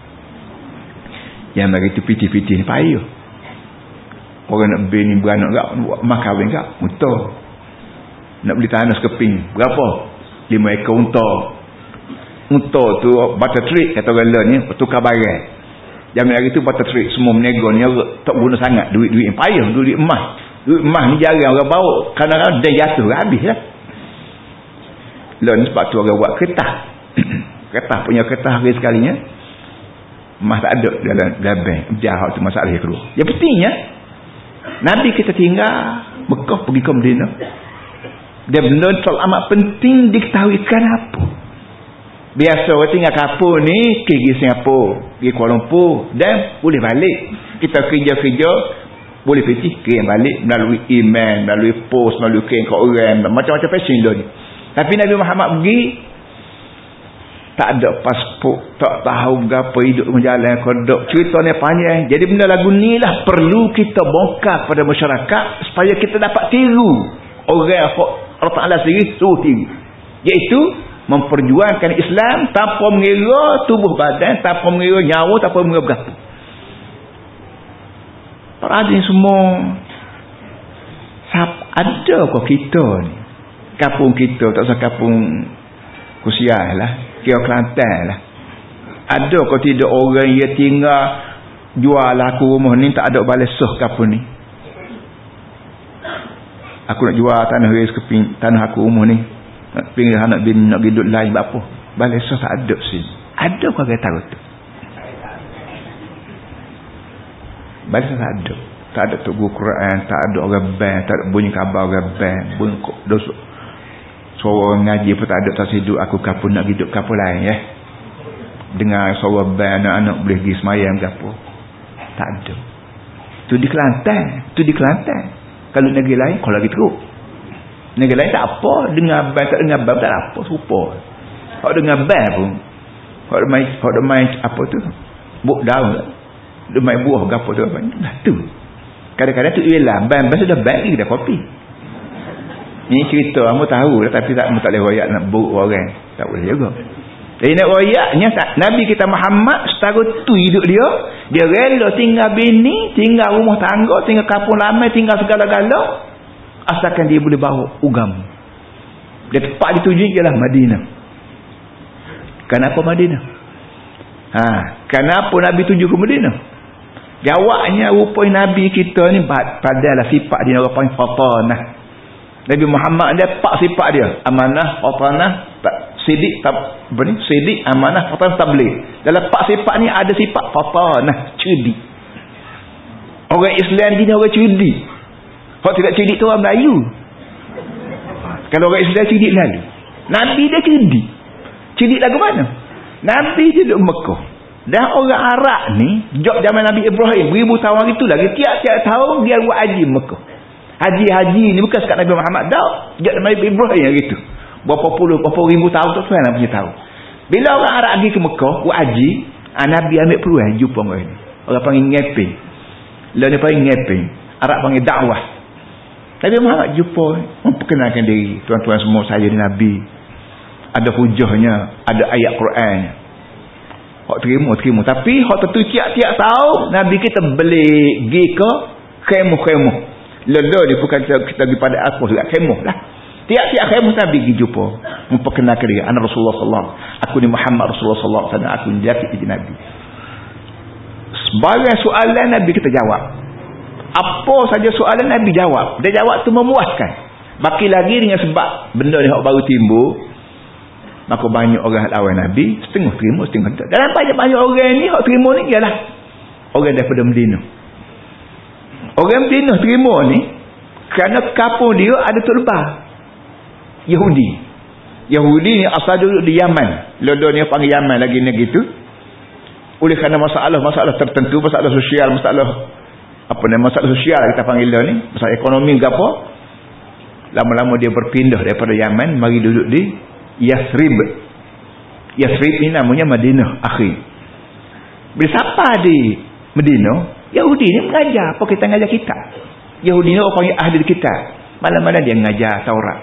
yang bagi tu piti-piti ni payah orang nak bini beranak tak buat mak kahwin tak unta nak beli tanah sekeping berapa? Lima ekor unta. Unta tu butter trick kata orang lain ni tukar barang jamin hari tu butter trick semua menegur ni tak guna sangat. Duit-duit yang payah duit emas. Duit emas ni jarang orang bawa. Kadang-kadang dia jatuh habis lah. Lain sebab tu orang buat kertas kertas punya kertas hari sekalinya Emas tak ada dalam, bank. Jahat tu masalah yang keluar. Yang pentingnya, Nabi kita tinggal Mekah pergi ke Medina. Dia benda soal amat penting diketahui kenapa. Biasa orang tinggal kapur ni, pergi Singapura, pergi Kuala Lumpur, dan boleh balik. Kita kerja-kerja, boleh pergi, kirim balik melalui email, melalui post, melalui kirim ke orang, macam-macam fashion ni. Tapi Nabi Muhammad pergi, tak ada pasport tak tahu berapa hidup menjalan kodok. Cerita ni panjang. Jadi benda lagu ni lah perlu kita bongkar pada masyarakat supaya kita dapat tiru. Orang Allah Ta'ala sendiri suruh tiru. Iaitu memperjuangkan Islam tanpa mengira tubuh badan tanpa mengira nyawa tanpa mengira berapa. Para adin semua. Ada kok kita ni. Kapung kita tak usah kapung kusiah lah kira Kelantan lah. Ada kau tidak orang yang tinggal jual aku rumah ni tak ada balas soh apa ni? Aku nak jual tanah rais keping tanah aku rumah ni. Nak pinggir anak bin nak hidup lain apa? Balas soh tak ada sini ada kau kata tu? Balas tak ada. Tak ada tu Quran tak ada orang band tak ada bunyi khabar orang band bunyi dosa suara ngaji pun tak ada tak hidup aku kapun nak hidup kapun lain ya. Dengar suara band anak-anak boleh pergi semayang apa tak ada. Tu di Kelantan tu di Kelantan. Kalau negeri lain kalau lagi teruk. Negeri lain tak apa dengar band tak dengar band tak apa serupa. Kalau dengar band pun kalau main kalau main apa tu buk daun. Dia main buah apa tu apa tu. Kadang-kadang tu ialah band band sudah lagi dah kopi ni cerita kamu tahu lah tapi tak kamu tak boleh royak nak buruk orang. Tak boleh juga. Jadi nak royaknya Nabi kita Muhammad setara tu hidup dia dia rela tinggal bini tinggal rumah tangga tinggal kapung lamai tinggal segala-gala. Asalkan dia boleh bawa ugam. Dia tempat dituju ialah Madinah. Kenapa Madinah? Ha, kenapa Nabi tuju ke Madinah? Jawabnya rupanya Nabi kita ni padalah sifat dia orang panggil fatanah Nabi Muhammad dia pak sifat dia. Amanah fatanah sidik tab, apa ni? Sidik amanah fatanah tabligh. Dalam pak sifat ni ada sifat fatanah cerdik. Orang Islam ni orang cerdik. Kalau tidak cerdik tu orang Melayu. Kalau orang Islam cerdik lalu Nabi dia cerdik. Cerdik lagu mana? Nabi dia duduk Mekah. Dan orang Arab ni jok zaman Nabi Ibrahim beribu tahun itu lagi tiap-tiap tahun dia buat haji Mekah haji-haji ni bukan sekat Nabi Muhammad. Dah. Zaman Nabi Ibrahim yang itu berapa puluh berapa ribu tahun tu tuan punya tahu. Bila orang Arab pergi ke Mekah buat haji ah, Nabi ambil peluang jumpa orang ni. Orang panggil ngeping. Lalu dia panggil ngeping. Arab panggil dakwah. Nabi Muhammad jumpa memperkenalkan diri. Tuan-tuan semua saya ni Nabi. Ada hujahnya ada ayat Quran hak terima terima. Tapi hak tentu tiap-tiap tahu Nabi kita beli pergi ke khemuh-khemuh lelah dia bukan kita, pergi pada aku juga khemuh lah Tiap-tiap khemah Nabi pergi jumpa. Memperkenalkan dia. Anak Rasulullah SAW. Aku ni Muhammad Rasulullah SAW. Aku ni jati jadi Nabi. Sebagai soalan Nabi kita jawab. Apa saja soalan Nabi jawab. Dia jawab tu memuaskan. Baki lagi dengan sebab benda ni baru timbul. Maka banyak orang lawan Nabi. Setengah terima, setengah tidak. Dalam banyak-banyak orang ni, yang terima ni ialah orang daripada Medina. Orang Medina terima ni, kerana kapung dia ada tulbah. Yahudi. Yahudi ni asal dulu di Yaman. Lodo ni panggil Yaman lagi ni gitu. Oleh kerana masalah-masalah tertentu, masalah sosial, masalah apa nama masalah sosial kita panggil dia ni, masalah ekonomi ke apa. Lama-lama dia berpindah daripada Yaman mari duduk di Yathrib. Yathrib ni namanya Madinah akhir. Bila siapa di Madinah, Yahudi ni mengajar apa kita mengajar kita. Yahudi ni orang panggil ahli kita. Malam-malam dia mengajar Taurat.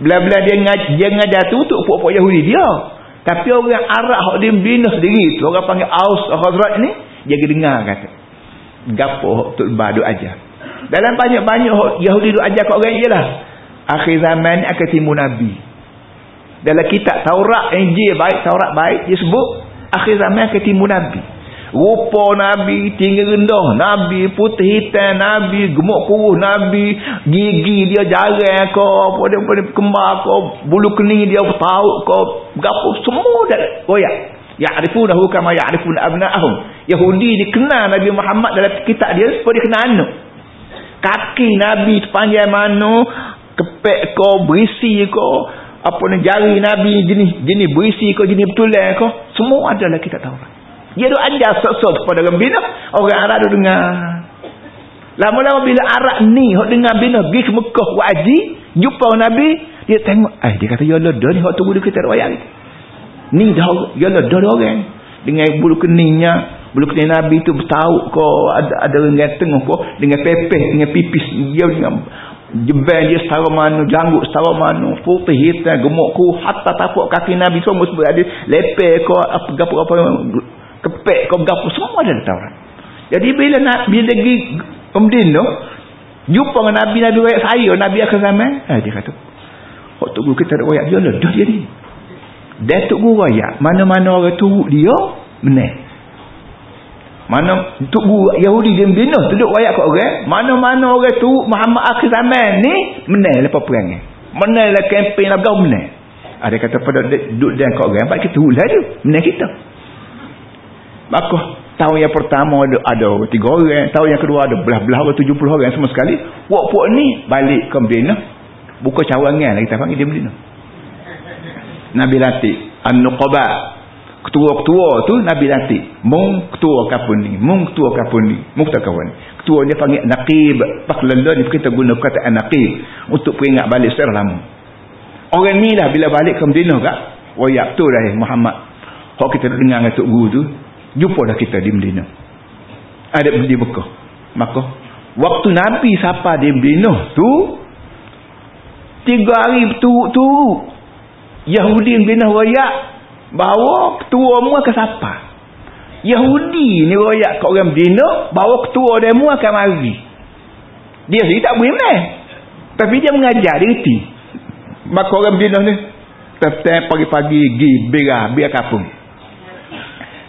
Bila-bila dia ngajar, dia ngajar tu untuk puak-puak Yahudi dia. Tapi orang Arab yang dia bina sendiri tu. Orang panggil Aus Khazrat ni. Dia dengar kata. Gapo Tok Badu ajar. Dalam banyak-banyak Yahudi tu ajar kat orang ialah. Akhir zaman akan timbul Nabi. Dalam kitab Taurat, Injil baik, Taurat baik. Dia sebut. Akhir zaman akan timbul Nabi rupa Nabi tinggi rendah. Nabi putih hitam Nabi gemuk kuruh Nabi gigi dia jarang ke apa dia, apa dia kembar ke bulu kening dia tahu ke gapo semua dah goyak ya'rifuna hu kama ya'rifuna abna'ahum. Yahudi ni kenal Nabi Muhammad dalam kitab dia sebab dia kenal anu kaki Nabi sepanjang mana kepek ke berisi ke apa ni jari Nabi jenis jenis berisi ke jenis betul ke semua ada lah kita tahu dia tu ajar sok-sok kepada orang bina. Orang Arab tu dengar. Lama-lama bila Arab ni hok dengar bina pergi ke Mekah wajib jumpa Nabi, dia tengok, eh dia kata ya lah dah ni hok tunggu dia kita riwayat ni. Dah ya lah dah orang dengan bulu keningnya, bulu kening Nabi tu bertahu ko ada ada dengan tengah ko dengan pepeh dengan pipis dia dengan jebel dia setara mana janggut setara mana putih hitam gemuk ku hatta tapak kaki Nabi semua sebab ada lepek ko apa apa apa kepek kau gapo semua ada dalam Taurat. Jadi bila nak bila pergi Medina jumpa dengan Nabi Nabi wayak saya Nabi akan zaman eh, dia kata kok tu guru kita ada wayak dia lah. Dah dia ni. Dia tu guru wayak. Mana-mana orang tu dia menang mana tu guru Yahudi di Medina duduk wayak kat orang. Mana-mana orang tu Muhammad akhir zaman ni menang lepas perang ni. Menang lah kempen lah menang ada kata pada duduk dan kat orang baik kita ulah dia menang kita Maka tahun yang pertama ada, ada tiga orang. Tahun yang kedua ada belah-belah orang tujuh puluh orang semua sekali. Puak-puak ni balik ke Medina. Buka cawangan lagi. Kita panggil dia Medina. Nabi Latif. An-Nuqaba. ketua-ketua tu Nabi nanti mung ketua kapun ni mung ketua kapun ni mung ketua kawan ketua dia panggil naqib paklala ni kita guna kata naqib untuk peringat balik secara lama orang ni lah bila balik ke Medina kak wayak tu dah Muhammad kalau kita dengar dengan Tok Guru tu jumpa dah kita di Medina. Ada di Mekah. Maka waktu Nabi sapa di Medina tu tiga hari turut-turut Yahudi Medina wayak bawa ketua mu akan siapa Yahudi ni royak kat orang Medina bawa ketua dia mu akan mari. Dia sendiri tak boleh main. Tapi dia mengajar dia reti. Maka orang Medina ni tetap pagi-pagi pergi berah biar kapung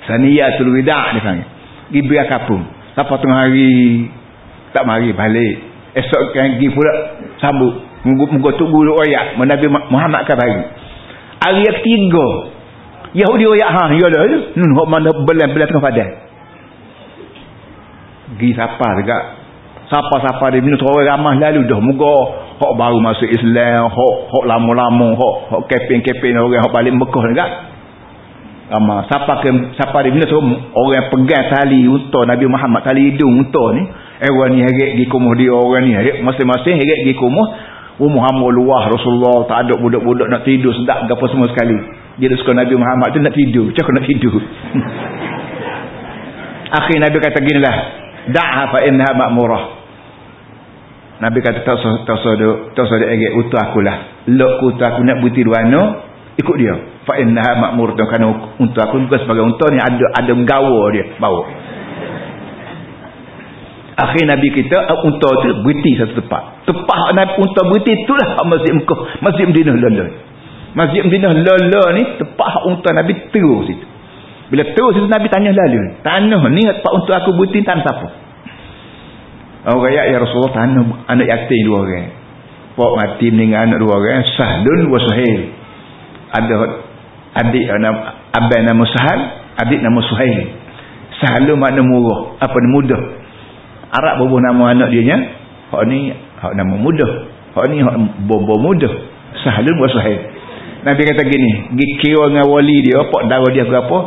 saniyatul wida' dia panggil. Pergi biar kapung. Sampai tengah hari tak mari balik. Esok kan pergi pula sambut. Menggotuk guru royak. Nabi Muhammad akan bagi. Hari yang ketiga Yahudi royak ha ya dah nun hok mana belan-belan tengah padang gi siapa dekat siapa-siapa dia minum orang ramah lalu dah. Muka hok baru masuk Islam hok lama-lama hok hok keping-keping orang hok balik Mekah dekat ramah siapa ke siapa dia minum orang pegang tali unta Nabi Muhammad tali hidung unta ni. Ewan ni heret gi kumuh dia orang ni heret masing-masing heret gi kumuh. Umur hamba luah Rasulullah tak ada budak-budak nak tidur sedap apa semua sekali. Dia suka Nabi Muhammad tu nak tidur? Macam nak tidur? Akhir Nabi kata gini lah da'a fa inna ma'murah. Nabi kata tak usah tak usah tak usah dia utuh aku lah. Lok ku utuh aku nak buti duana ikut dia fa inna ma'mur tu kerana untuk aku bukan sebagai untuk ni ada ada gawa dia bawa akhir Nabi kita untuk tu berhenti satu tempat tempat Nabi untuk berhenti itulah masjid Mekah masjid Madinah London Masjid Madinah Lala ni tepat unta Nabi terus situ. Bila terus situ Nabi tanya lalu. Tanah ni tempat untuk aku butin tanah siapa? Orang kaya ya Rasulullah tanah anak yatim dua orang. Pak mati meninggal anak dua orang. Sahdun wa Suhail. Ada adik nama abang nama Sahal. Adik nama Suhail. Sahalun makna murah. Apa ni mudah. Arab berbuh nama anak dia nya. Hak ni hak nama mudah. Hak ni hak bobo mudah. Sahalun wa Suhail. Nabi kata gini, pergi kira dengan wali dia, apa darah dia berapa,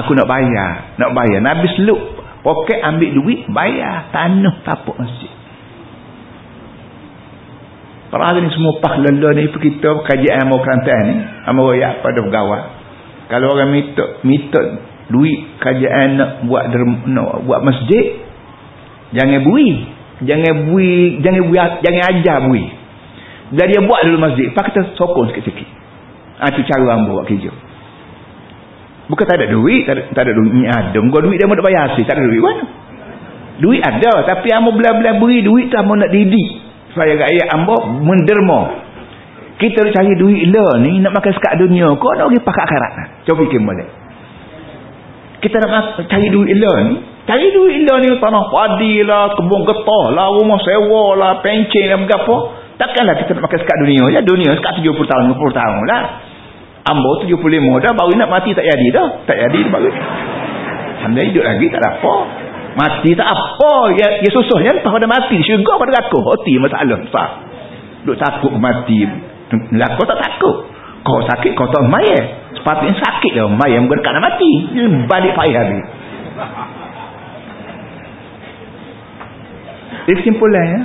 aku nak bayar. Nak bayar. Nabi seluk, poket ambil duit, bayar. Tanah tapak masjid. Hari ni semua pak lala ni kita kajian amal kerantan ni, amal royak pada pegawai. Kalau orang minta minta duit kajian nak buat nak buat masjid, jangan bui. Jangan bui, jangan bui, jangan ajar bui. Jadi dia buat dulu masjid, pak kita sokong sikit-sikit. Ha, itu cara hamba buat kerja. Bukan tak ada duit, tak ada, tak ada duit. Ni ada. Muka duit dia mahu bayar hasil. Tak ada duit mana? Duit ada. Tapi hamba belah-belah beri duit tu hamba nak didik. Supaya rakyat hamba menderma. Kita nak cari duit lah ni. Nak makan sekat dunia. Kau nak pergi pakai akhirat. Cuba fikir balik. Kita nak cari duit lah ni. Cari duit lah ni. Tanah padi lah. Kebun getah lah. Rumah sewa lah. Pencing lah. Berapa. Takkanlah kita nak makan sekat dunia. Ya dunia sekat 70 tahun. 50 tahun lah. Ambo 75 dah baru nak mati tak jadi dah. Tak jadi baru. Sambil hidup lagi tak ada apa. Mati tak apa. Ya, ya susahnya lepas pada mati. Syurga pada aku. Hati masalah. Besar. Duk takut mati. Lah kau tak takut. Kau sakit kau tak maya. Sepatutnya sakit lah. Maya bukan nak mati. Balik payah ni. Ini kesimpulan ya.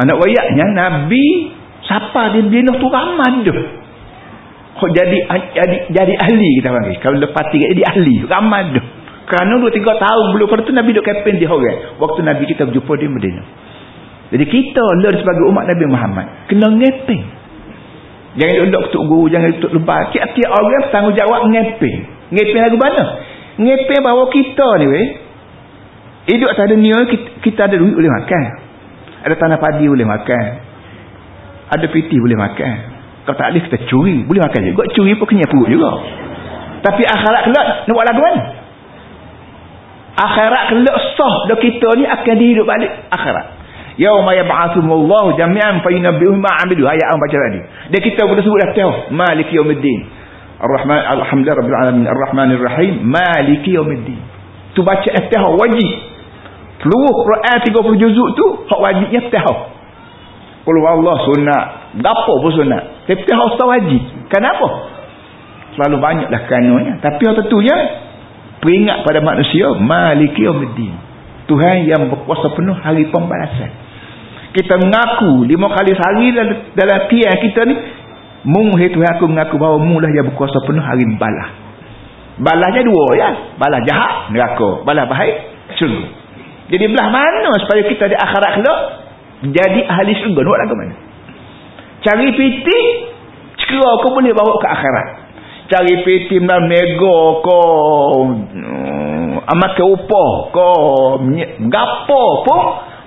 Anak wayaknya Nabi siapa di Madinah tu ramai dah kok jadi jadi jadi ahli kita panggil kalau lepas tiga jadi ahli ramai dah kerana 2 3 tahun belum pada tu Nabi duk kempen di orang waktu Nabi kita berjumpa di Madinah. Jadi kita learn sebagai umat Nabi Muhammad kena ngepeng. Jangan duduk ketuk guru jangan duduk lebat. Tiap-tiap orang tanggungjawab ngepeng. Ngepeng lagu mana? Ngepeng bahawa kita ni weh. Hidup atas dunia kita, kita ada duit boleh makan. Ada tanah padi boleh makan. Ada piti boleh makan. Kalau tak boleh kita curi. Boleh makan juga. Curi pun kenyap perut juga. Tapi akhirat kelak nak buat lagu mana? Akhirat kelak sah dah kita ni akan dihidup balik akhirat. Yauma yab'athumullahu jami'an fa yunabbihum ma 'amilu. Ayat yang baca tadi. Dia kita boleh sebut dah tahu. Maliki yaumiddin. Ar-Rahman alhamdulillah rabbil alamin ar-Rahmanir Rahim Maliki yaumiddin. Tu baca tahu wajib. Seluruh Quran 30 juzuk tu hak wajibnya tahu. Kalau Allah sunat, gapo pun sunat. Tapi tahu wajib. Kenapa? Selalu banyaklah kanunnya. Tapi yang tentunya peringat pada manusia maliki yaumiddin. Tuhan yang berkuasa penuh hari pembalasan. Kita mengaku lima kali sehari dalam, dalam tiang kita ni mung Tuhan aku mengaku bahawa mulah yang berkuasa penuh hari balah. Balahnya dua ya. Balah jahat neraka, balah baik syurga. Jadi belah mana supaya kita di akhirat kelak jadi ahli syurga nak lagu mana? Cari piti cerah kau boleh bawa ke akhirat cari peti dalam nego ko um, amat ke upah ko gapo pun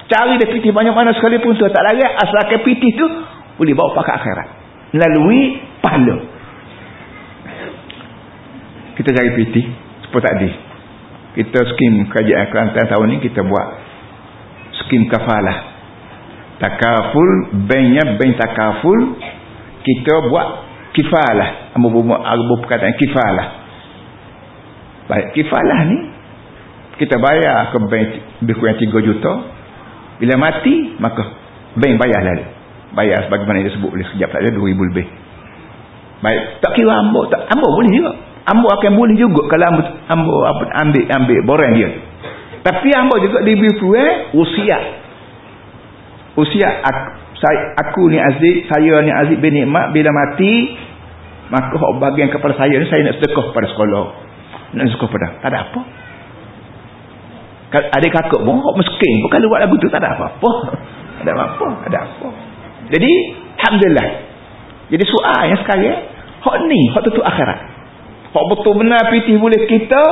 cari dia peti banyak mana sekalipun tu tak lagi asal ke peti tu boleh bawa pakai akhirat. Melalui pahala. Kita cari peti seperti tadi kita skim kerajaan Kelantan tahun ni kita buat skim kafalah. Takaful banknya bank takaful kita buat kifalah. Ambo ambo perkataan kifalah. Baik kifalah ni kita bayar ke bank lebih kurang 3 juta. Bila mati maka bank bayar lalu bayar sebagaimana dia sebut boleh sekejap saja 2000 lebih. Baik tak kira ambo tak ambo boleh juga. Ambo akan boleh juga kalau ambo, ambo ambil ambil borang dia. Tapi ambo juga diberi peluang usia. Usia saya, aku ni Aziz saya ni Aziz bin Nikmat. Bila mati maka hak bagian kepada saya ni saya nak sedekah pada sekolah. Nak sedekah pada tak ada apa. Adik kakak pun hak miskin. Kalau buat lagu tu tak ada apa-apa. Ada apa-apa ada apa. Jadi Alhamdulillah. Jadi soal yang sekarang hak ni hak tu akhirat. Hak betul benar pitih boleh kita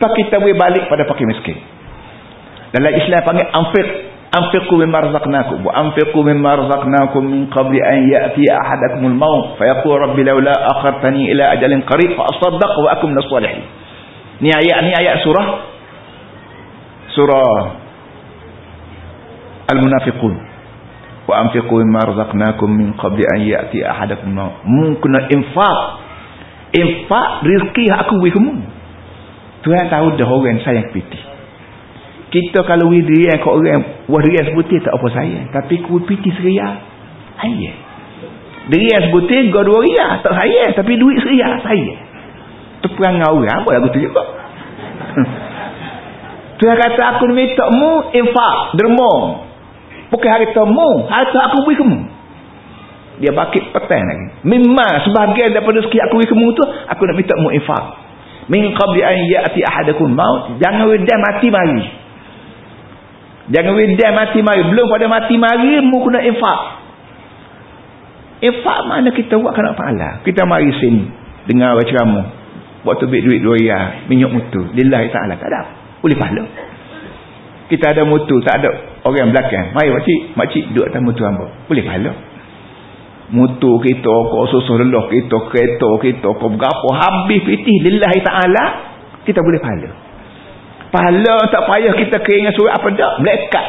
tak kita boleh balik pada pakai miskin. Dalam Islam panggil amfir anfiqu mimma razaqnakum wa anfiqu mimma razaqnakum min qabli an ya'ti ahadakumul maut fayaqul rabbi laula akhartani ila ajalin qarib fa asaddaq wa akum minas salihin ni ayat ni ayat surah surah al-munafiqun wa anfiqu mimma razaqnakum min qabli an ya'ti ahadakumul maut mungkin infaq infaq rezeki aku beri kamu Tuhan tahu dah orang sayang pitih kita kalau widrian kau orang wahrian sebutir tak apa saya. Tapi ku piti seria saya. Dirian sebutir kau dua ria tak saya. Tapi duit seria saya. Tu perangau orang apa lagu tu juga? Tuhan kata aku minta mu infak derma. Bukan harta mu harta aku beri kamu dia bakit petang lagi. Memang sebahagian daripada sikit aku beri kamu tu aku nak minta mu infak. Min qabli an ya'ti ahadakum maut. Jangan wedah mati mari Jangan wedah mati mari. Belum pada mati mari, mu kena infak. Infak mana kita buat kena pahala. Kita mari sini. Dengar baca kamu. Buat tubik duit dua ya. Minyak mutu. Lillahi ta'ala. Tak ada. Boleh pahala. Kita ada mutu. Tak ada orang belakang. Mari makcik. Makcik duduk atas mutu hamba. Boleh pahala. Mutu kita. Kau susuh lelah kita. Kereta kita. Kau berapa. Habis pitih. Lillahi ta'ala. Kita boleh pahala pahala tak payah kita keringat surat apa tak melekat.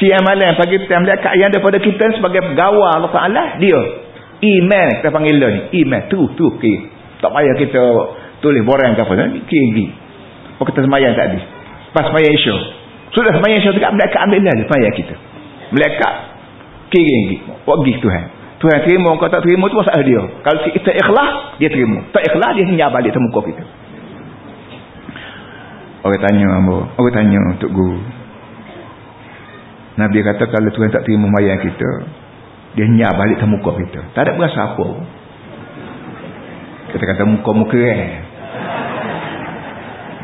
Siang malam pagi petang melekat. Yang daripada kita sebagai pegawai Allah Ta'ala dia. Email kita panggil dia ni. Email. Tu tu okay. tak payah kita tulis borang ke apa. Ni kiri apa kita semayang tadi. Pas semayang isya sudah semayang isya dekat melekat ambil lah semayang kita. Melekat. Kiri buat gig Tuhan. Tuhan terima kau tak terima tu masalah dia. Kalau kita ikhlas dia terima. Tak ikhlas dia hanya balik temuka kita Orang tanya hamba. Orang tanya untuk guru. Nabi kata kalau Tuhan tak terima mayat kita. Dia nyap balik ke muka kita. Tak ada berasa apa. Kita kata muka muka eh.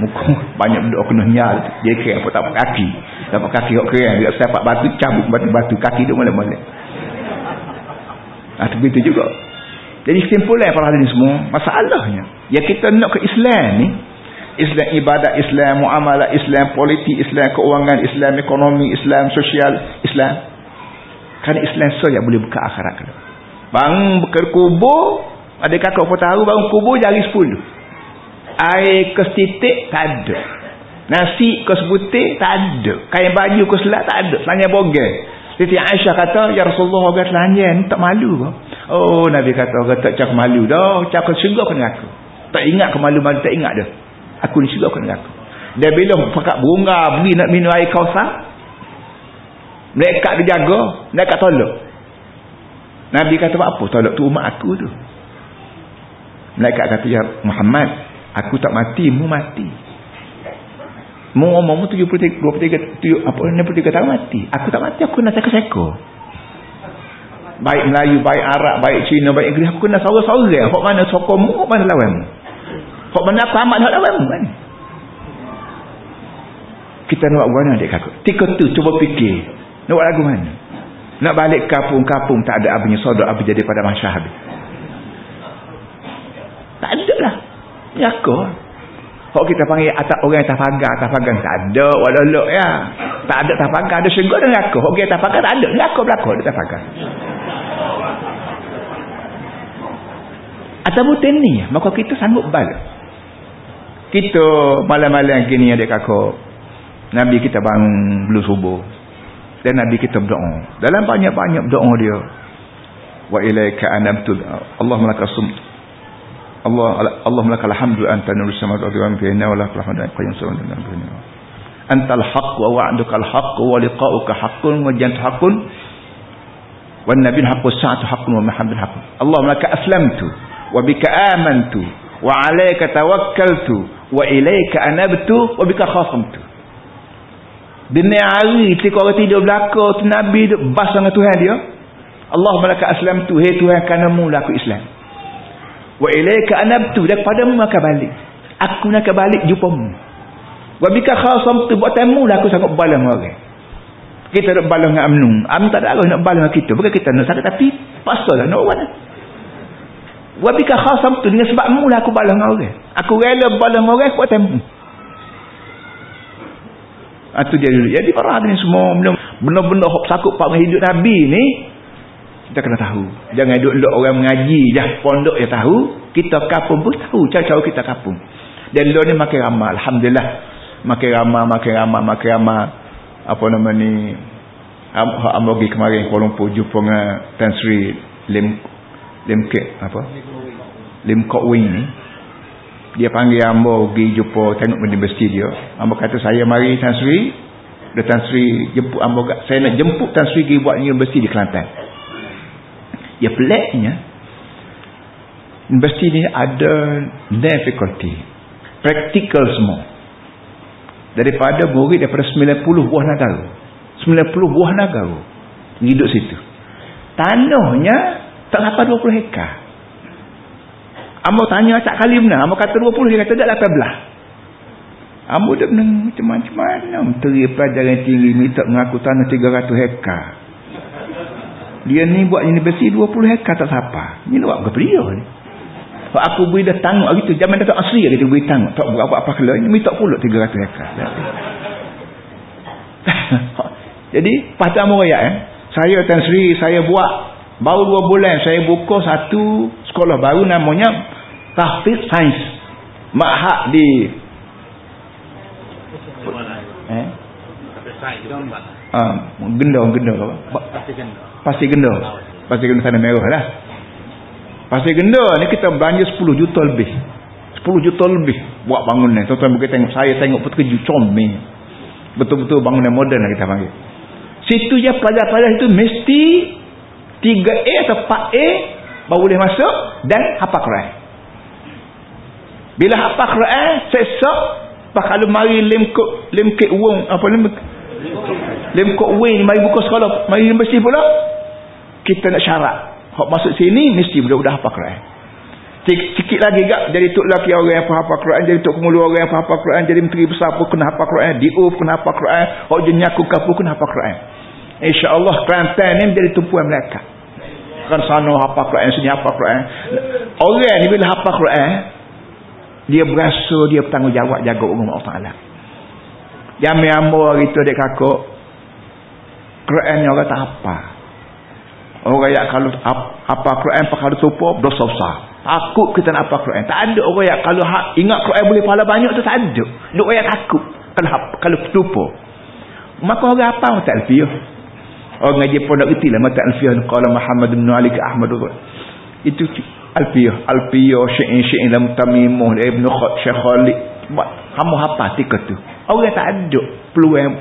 Muka banyak benda kena nyap. Dia kira apa tak kaki. Dapat kaki kok keren. Dia sepak batu cabut batu-batu. Kaki dia boleh-boleh. Nah, begitu juga. Jadi kesimpulan para hadirin semua. Masalahnya. Ya kita nak ke Islam ni. Islam ibadat Islam, muamalah Islam, politik Islam, keuangan Islam, ekonomi Islam, sosial Islam. Kerana Islam saja boleh buka akhirat kita. Bang beker kubur, ada kakak apa tahu bang kubur jari 10. Air ke setitik tak ada. Nasi ke sebutir tak ada. Kain baju ke selat tak ada. Selanya bogel. Siti Aisyah kata, Ya Rasulullah, orang selanya ni tak malu? Oh, Nabi kata, orang tak cakap malu dah. Cakap syurga ke aku. Tak ingat ke malu-malu, tak ingat dah aku ni kena aku dan bila pakat bunga beli nak minum air kausar mereka dia jaga mereka tolak Nabi kata apa tolak tu umat aku tu Malaikat kata, Ya Muhammad, aku tak mati, mu mati. Mu umur mu 73, 23, 7, apa, 63 tahun mati. Aku tak mati, aku nak seko-seko. Baik Melayu, baik Arab, baik Cina, baik Inggeris, aku nak saura-saura. Hak mana sokong mu, hak mana lawan mu. Hak mana aku amat nak lawan. Kan? Kita nak buat mana adik kakak? Tika tu, cuba fikir. Nak buat lagu mana? Nak balik kapung-kapung, tak ada abinya sodok, abi jadi pada masyarakat habis. Tak ada lah. Nyaka. Kalau kita panggil atas orang yang tafagar, tafagar tak ada. Walau ya. Tak ada tafagar, ada syurga nyaka. Orang yang tafagar tak ada. Nyaka belakang ada tafagar. Atas butir ni, maka kita sanggup balik. Kita malam-malam gini adik kakak. Nabi kita bangun belum subuh. Dan Nabi kita berdoa. Dalam banyak-banyak berdoa dia. Wa ilaika anabtu. Allah melakasum. Allah Allah lakal hamdu anta nurul samawati wa ma fihinna wa la rahmatu qayyum sallallahu alaihi wasallam antal haqq wa wa'dukal haqq wa liqa'uka haqqun wa jantu haqqun wan nabiyyu haqqu sa'atu haqqun wa mahabbatu haqqun Allah laka aslamtu wa bika amantu wa 'alayka tawakkaltu wa ilayka anabtu wa bika khasamtu. Dini hari ketika orang tidur belaka tu Nabi bas dengan Tuhan dia Allah laka aslamtu. Hai Tuhan kerana mu laku Islam. Wa ilaika anabtu daripada mu akan balik. Aku nak balik jumpa mu wa bika khasam tu buat tamu lah aku sangat balas orang. Kita nak balas dengan amnu am tak ada nak balas dengan kita. Bukan kita nak sakit tapi pasal lah nak buat wa bika khasam tu dengan sebab mu lah aku balas dengan orang aku rela balas dengan orang buat tamu itu ah, dia dulu jadi para hadirin semua benar-benar sakut pak hidup Nabi ni kita kena tahu. Jangan duduk orang mengaji je pondok yang tahu. Kita kapung pun tahu cara-cara kita kapung. Dan lo ni makin ramah. Alhamdulillah. Makin ramah, makin ramah, makin ramah. Apa nama ni. Hak Ambogi kemarin Kuala Lumpur jumpa dengan Tan Sri Lim Lim Kek apa? Lim Kok Wing ni. Dia panggil Ambo pergi jumpa tengok universiti dia. Ambo kata saya mari Tan Sri. Dia Tan Sri jemput Ambo. Saya nak jemput Tan Sri pergi buat universiti di Kelantan. Ya peliknya universiti ni ada difficulty practical semua daripada murid daripada 90 buah negara 90 buah negara hidup situ tanahnya tak sampai 20 hektar Amo tanya acak kali mana Amo kata 20 dia kata tak 18 Amo dah macam-macam mana menteri pelajaran tinggi minta mengaku tanah 300 hektar dia ni buat universiti 20 hektar tak siapa. Ni buat apa dia ni? Kalau aku beri dah tangguh gitu. Zaman Datuk Asri dia beri tangguh. Tak buat apa-apa kalau ni minta pula 300 hektar. Jadi patah merayak eh. Saya Tan Sri saya buat baru dua bulan saya buka satu sekolah baru namanya Tahfiz Sains. Mahak di eh? Ah, gendong gendong apa? Pasti Genda. Pasir Genda sana merah lah. Pasir Genda ni kita belanja 10 juta lebih. 10 juta lebih buat bangunan. Tuan-tuan mungkin tengok saya tengok pun terkejut comel. Betul-betul bangunan moden lah kita panggil. Situ je pelajar-pelajar itu mesti 3A atau 4A baru boleh masuk dan hafal Quran. Bila hafal Quran, sesok kalau mari lemkok lemkek wong apa lemkek lemkok wing mari buka sekolah mari universiti pula kita nak syarat. Hak masuk sini mesti budak-budak hafal Quran. Sikit lagi gak jadi tok laki orang yang hafal Quran jadi tok kemulu orang yang hafal Quran jadi menteri besar pun kena hafal Quran diuf kena hafal Quran hak jenyaku kapu kena hafal Quran. Insyaallah Kelantan ni menjadi tumpuan mereka kan sana hafal Quran sini hafal Quran orang ni bila hafal Quran dia berasa dia bertanggungjawab jaga umum Allah Taala Jami ambo gitu dek kakak. Quran yang orang tak apa. Orang yang kalau apa Quran pakai tupu dosa besar. Takut kita nak apa Quran. Tak ada orang yang kalau ingat Quran boleh pahala banyak tu tak ada. Orang yang takut kalau kalau tupu. Maka orang apa mata alfiyah? Orang ngaji pun nak reti lah mata alfiyah qala Muhammad bin Ali ke Ahmad itu alfiyah alfiyah syi'in syi'in lam tamimuh ibn Syekh Khalid. Kamu apa tiket tu. Orang tak ada peluang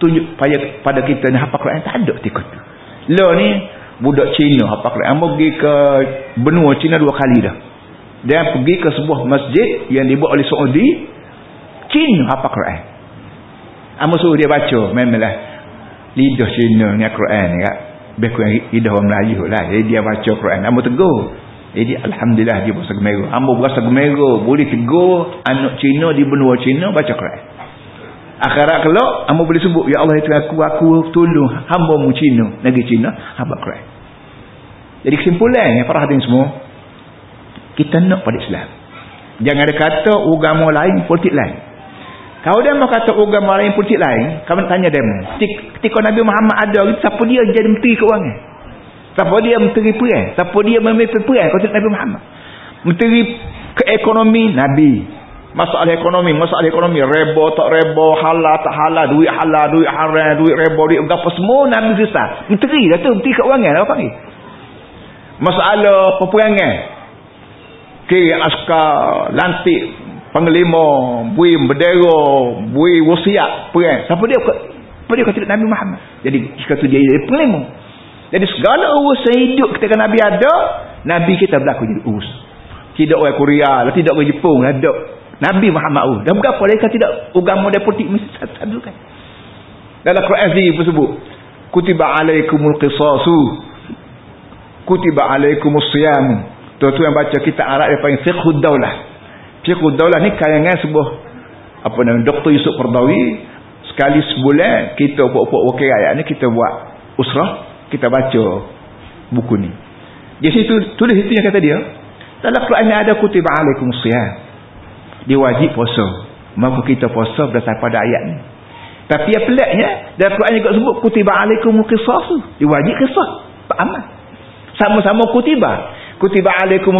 tunjuk pada, pada kita ni hafal Quran tak ada tiket tu. Lo ni budak Cina hafal Quran. Pergi ke benua Cina dua kali dah. Dia pergi ke sebuah masjid yang dibuat oleh Saudi. Cina apa Quran. Amo suruh dia baca memanglah lidah Cina ni Quran ni kak beku yang lidah orang Melayu lah. Jadi dia baca Quran Amo tegur. Jadi Alhamdulillah dia berasa gemeru Amo berasa gemeru boleh tegur anak Cina di benua Cina baca Quran. Akhirat kelak Amo boleh sebut Ya Allah itu aku aku tolong hamba mu Cina negeri Cina hamba Quran. Jadi kesimpulannya para hadirin semua kita nak pada Islam. Jangan ada kata agama lain politik lain kalau dia mau kata agama lain politik lain kamu tanya dia ketika Nabi Muhammad ada siapa dia jadi menteri keuangan siapa dia menteri perang? Siapa dia menteri perang? Kata Nabi Muhammad. Menteri keekonomi Nabi. Masalah ekonomi masalah ekonomi. Rebo tak rebo halal tak halal duit halal duit haram duit rebo duit apa semua Nabi susah. Menteri kata menteri keuangan apa panggil? Masalah peperangan. Kiri askar lantik panglima bui berdera bui wasiat perang siapa dia? Apa dia kata Nabi Muhammad? Jadi kata dia jadi panglima jadi segala urusan hidup ketika Nabi ada Nabi kita berlaku jadi urus. Tidak orang Korea tidak orang Jepun ada. Nabi Muhammad urus. Dan berapa mereka tidak agama dia politik mesti satu kan? Dalam Quran ini tersebut kutiba alaikumul qisasu. Kutiba alaikumus siyamu. Tu yang baca kita Arab dia panggil fiqhud daulah. Fiqhud daulah ni karangan sebuah apa nama Dr. Yusuf Qardawi sekali sebulan kita buat-buat wakil ayat ni kita buat usrah, kita baca buku ni. Di situ tulis itu yang kata dia. Dalam Quran ada kutiba alaikum siyam. Dia wajib puasa. Maka kita puasa berdasarkan pada ayat ni. Tapi yang peliknya dalam Quran juga sebut kutiba alaikum qisas. Dia wajib qisas. Pak amal. Sama-sama kutiba kutiba alaikum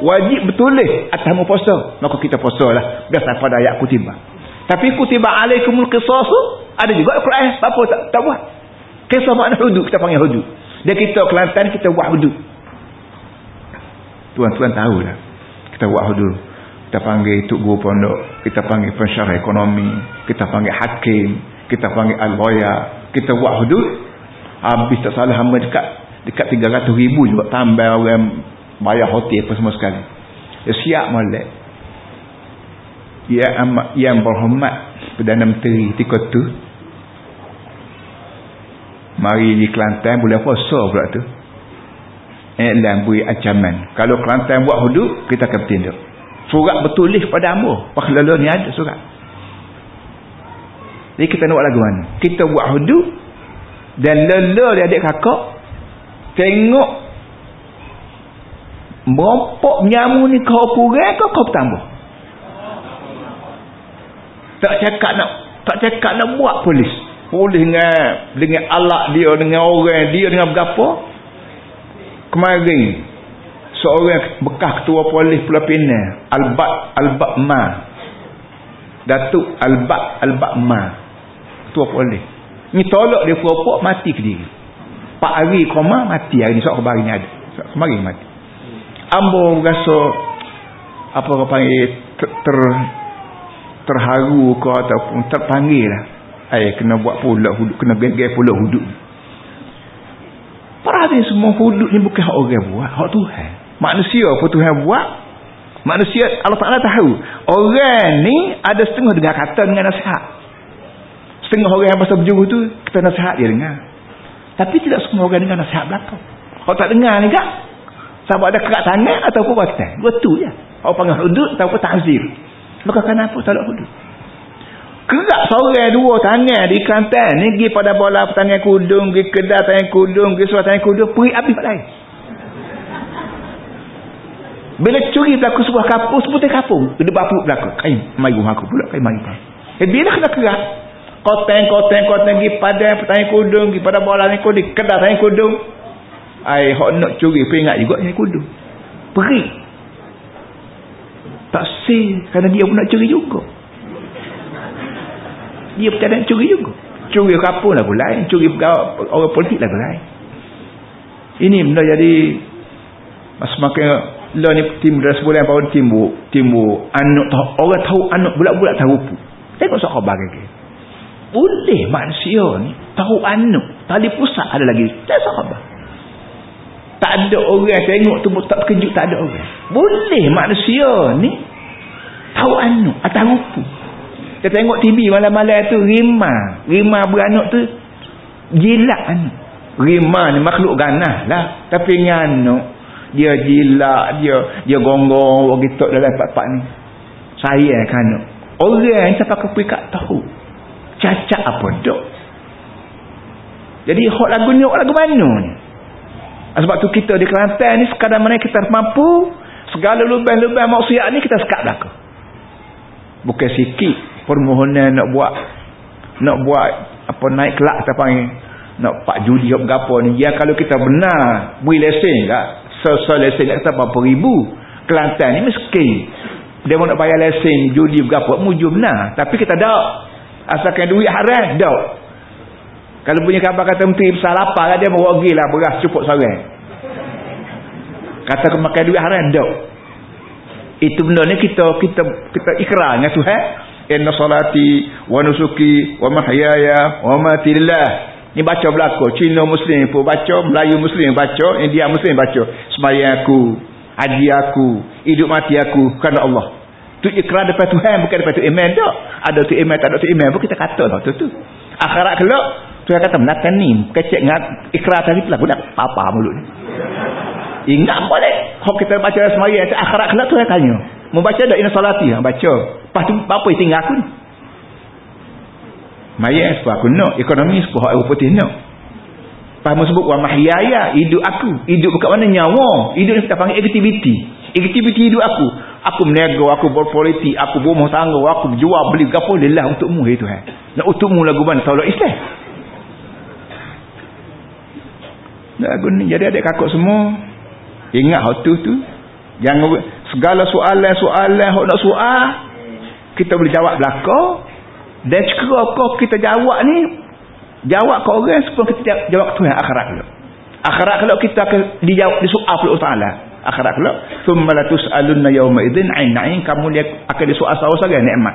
wajib bertulis atas mu puasa. Maka kita puasalah. Biasa pada ayat kutiba. Tapi kutiba alaikumul qisas ada juga Al-Quran. Apa tak tak buat? Kisah makna hudud kita panggil hudud. Dia kita Kelantan kita buat hudud. Tuan-tuan tahu lah kita buat hudud. Kita panggil tuk guru pondok kita panggil pensyarah ekonomi kita panggil hakim kita panggil al-lawyer kita buat hudud. Habis tak salah hamba dekat dekat 300 ribu juga tambah orang bayar hotel apa semua sekali. Dia siap molek. Yang, yang berhormat Perdana Menteri ketika tu mari di Kelantan boleh puasa pula tu. Iklan beri ancaman. Kalau Kelantan buat hudud kita akan bertindak. Surat bertulis pada ambo pahlalu ni ada surat. Jadi kita nak buat lagu mana? Kita buat hudud dan lele dia adik kakak tengok. Merompok nyamu ni kau kurang ke kau tambah tak cakap nak tak cakap nak buat polis. Polis dengan dengan alat dia dengan orang dia dengan berapa? Kemarin seorang bekas ketua polis Pulau Pinang Albat Albat Ma. Datuk Albat Albat Ma. Ketua polis. Ni tolak dia peropok mati ke diri Pak hari koma mati hari ni sok kemarin ni ada. Sok kemarin mati. Ambo rasa apa kau panggil ter, ter terharu ke ataupun terpanggil lah. Ay kena buat pula hudud kena geger pula hudud para ni semua hudud ni bukan hak orang buat hak Tuhan. Manusia apa Tuhan buat? Manusia Allah Ta'ala tahu. Orang ni ada setengah dengar kata dengan nasihat. Setengah orang yang pasal berjuru tu kita nasihat dia dengar tapi tidak semua orang dengar nasihat belakang. Kalau tak dengar ni kak. Sama ada kerak tangan ataupun batin. Dua tu je. Orang panggil hudud ataupun ta'zir. Maka kenapa ada hudud? Kerak seorang dua tangan di kantan ni pergi pada bola pertanian kudung, pergi kedai tangan kudung, pergi surat tangan kudung, pergi api pada lain. Bila curi berlaku sebuah kapur, sebuah kapur. Dia bapuk berlaku. Kain, rumah aku pula. Kain, mari. Eh, bila kena kerak, koteng koteng koteng pergi pada petani kudung pergi pada bola ni kudung kedai tanya kudung. Ai hok nak curi pun ingat juga ni kudung. Pergi. Tak si kerana dia pun nak curi juga. Dia pun nak curi juga. Curi kapur lah pula curi orang politik lah pula ini benda jadi semakin lah ni tim dah sebulan baru timbul timbul anak tahu orang tahu anak bulat-bulat tahu tengok sok khabar boleh manusia ni tahu anu. Tali pusat ada lagi. Tak sahabat. Tak ada orang tengok tu tak terkejut tak ada orang. Boleh manusia ni tahu anu atau rupu. Dia tengok TV malam-malam tu rima. Rima beranak tu jilat anu. Rima ni makhluk ganah lah. Tapi nganu dia jilat dia dia gonggong begitu dalam pak-pak ni. Saya kan. Orang yang siapa kepikat tahu cacat apa? Dok jadi hot lagu ni hot lagu mana ni? Sebab tu kita di Kelantan ni sekadar mana kita mampu segala lubang-lubang maksiat ni kita sekat belakang bukan sikit permohonan nak buat nak buat apa naik kelak kita panggil. Nak pak judi apa ni. Ya kalau kita benar beri lesen tak? Sel-sel lesen tak berapa ribu? Kelantan ni miskin. Dia mau nak bayar lesen judi berapa muju benar. Tapi kita tak asalkan duit haram tak kalau punya khabar kata menteri besar lapar dia merugi lah beras cukup seorang. Kata makan duit haram tak itu benda ni kita kita kita ikrar dengan Tuhan. Inna salati wa nusuki wa mahyaya wa mati lillah ni baca belako Cina muslim pun baca Melayu muslim baca India muslim baca. Sembahyang aku haji aku hidup mati aku kerana Allah tu ikrar depan Tuhan bukan depan tu iman tak? Ada tu iman tak ada tu iman pun kita kata lah tu tu. Akhirat kelak tu kata menatan ni kecek dengan ikrar tadi pula. Budak apa mulut ni. Ingat boleh kalau kita baca semayang akhirat kelak tu saya tanya membaca tak? Ina salati. Ha, baca. Lepas tu apa yang tinggal aku ni? Mayat sebab aku nak ekonomi sebab aku putih nak. Faham sebut wa mahyaya hidup aku. Hidup kat mana? Nyawa. Hidup ni kita panggil aktiviti. Aktiviti hidup aku aku meniaga aku berpolitik aku berumah tangga aku jual beli gapo lillah untukmu hai Tuhan nak untukmu lagu mana? Taulah Islam. Lagu ni jadi adik kakak semua ingat hal tu tu. Jangan segala soalan-soalan hok nak soal kita boleh jawab belaka. Dan cekera kita jawab ni jawab ke orang sebelum kita jawab tu yang akhirat dulu akhirat kalau kita akan dijawab di soal pula ta'ala akhirat kalau thumma latus'alunna yawma idzin. 'ain 'ain kamu dia akan disoal sawa-sawa nikmat.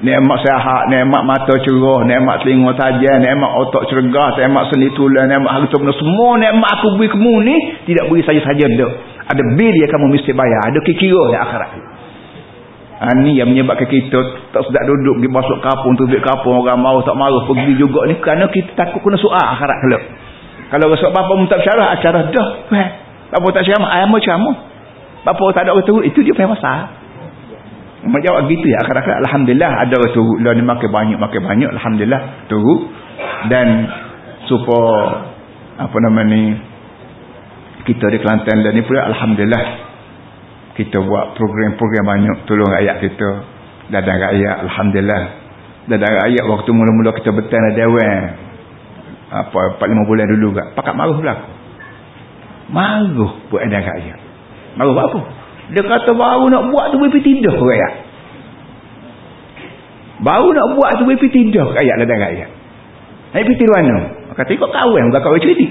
Nikmat sehat nikmat mata cerah nikmat telinga tajam nikmat otak cergah nikmat seni tulang nikmat harta benda semua nikmat aku beri kamu ni tidak beri saja-saja dak ada bil yang kamu mesti bayar. Ada kira di akhirat. Ha, ni yang menyebabkan kita tak sedap duduk pergi masuk kapung tu kapung orang mau tak mahu pergi juga ni. Kerana kita takut kena soal akhirat kalau kalau rasa pun tak syarah acara dah bapa tak syarah ayam macam bapa tak ada orang itu dia punya masalah. Menjawab gitu ya akhirat Alhamdulillah ada orang turut lah ni makin banyak makin banyak. Alhamdulillah turut dan supaya apa nama ni kita di Kelantan dan ni pula Alhamdulillah kita buat program-program banyak tolong rakyat kita. Dadang rakyat Alhamdulillah. Dadang rakyat waktu mula-mula kita ada dewan. Apa 4-5 bulan dulu kat pakat maruh pula maruh buat dadang rakyat maruh apa? Dia kata baru nak buat tu boleh tidur rakyat baru nak buat tu boleh tidur rakyat dadang rakyat Naik pergi mana? Kata ikut kawan, bukan kawan cerita.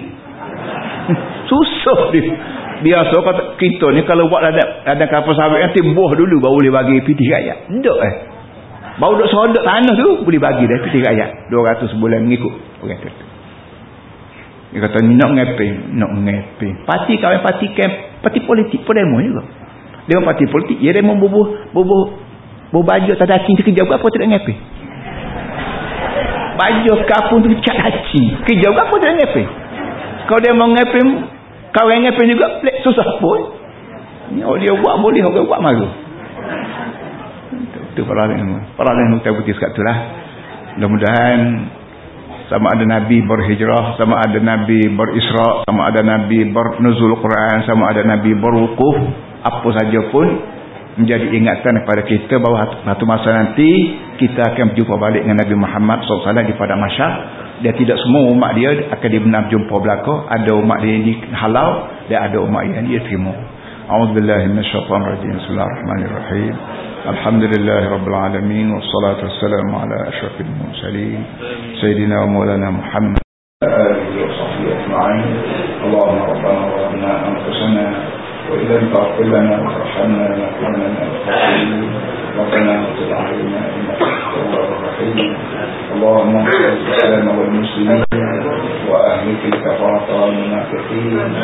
susah dia biasa kata kita ni kalau buat ada ada kapal sawit nanti buah dulu baru boleh bagi piti rakyat. Tak eh. Baru duk sodok tanah tu boleh bagi dah piti rakyat. 200 sebulan mengikut. Orang tu dia kata nak ngepe nak ngepe parti kawan parti camp parti politik pun demo juga. Dia parti politik dia demo bubuh bubuh bubuh baju tak ada cing kerja apa tidak ngepe baju kapung tu cat haci kerja apa tidak ngepe kalau dia mau ngepim kawan ngepim juga pelik susah pun. Oh dia buat boleh orang buat malu. Itu para ilmu para ilmu kita putih sekat itulah mudah-mudahan sama ada Nabi berhijrah sama ada Nabi berisra sama ada Nabi bernuzul Quran sama ada Nabi berwukuf apa saja pun menjadi ingatan kepada kita bahawa satu masa nanti kita akan berjumpa balik dengan Nabi Muhammad SAW di pada masyarakat dia tidak semua umat dia akan dibenar jumpa belakang ada umat dia yang dihalau dan ada umat yang dia terima أعوذ بالله من الشيطان الرجيم. بسم الله الرحمن الرحيم. الحمد لله رب العالمين والصلاة والسلام على أشرف المرسلين. سيدنا ومولانا محمد وعلى آله وصحبه أجمعين. اللهم ربنا ظلمنا أنفسنا وإذا لم تغفر لنا وارحمنا لنكونن من الخاسرين. ربنا اغفر علينا إنك أنت اللهم انصر الاسلام والمسلمين وأهلك وفي كفرة المنافقين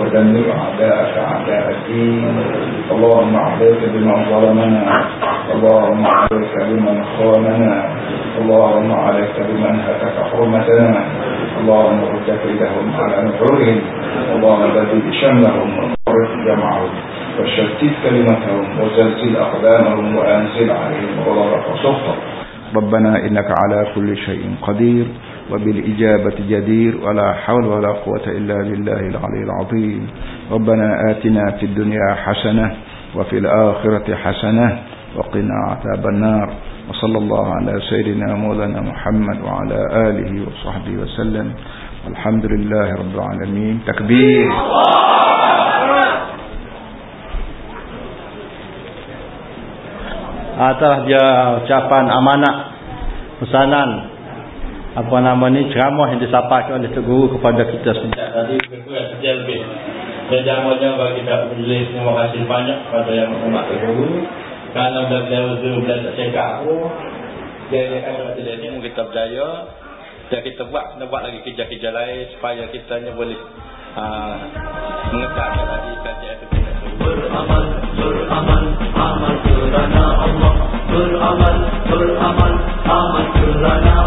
ودمر أعداءك أعداء الدين. اللهم عليك بمن ظلمنا. اللهم عليك بمن خاننا. اللهم عليك بمن هتك حرمتنا. اللهم رد كيدهم على نحورهم. اللهم بدل شملهم وفرق جمعهم. وشتت كلمتهم وزلزل أقدامهم وأنزل عليهم غضبك وسخطك ربنا إنك على كل شيء قدير وبالإجابة جدير ولا حول ولا قوة إلا بالله العلي العظيم. ربنا آتنا في الدنيا حسنة وفي الآخرة حسنة وقنا عذاب النار. وصلى الله على سيدنا مولانا محمد وعلى آله وصحبه وسلم. الحمد لله رب العالمين. تكبير. Atas dia ucapan amanah pesanan apa nama ni ceramah yang disampaikan oleh Tok Guru kepada kita sejak tadi berkurang sejak lebih. Dan jamunya bagi kita menulis terima kasih banyak kepada yang menghormat Tok Guru. Kerana beliau beliau beliau tak cekak aku dia akan berjaya ni kita berjaya dan kita buat kita buat lagi kerja-kerja lain supaya kita ni boleh uh, mengekatkan lagi kajian itu beramal beramal amal kerana Allah beramal beramal amal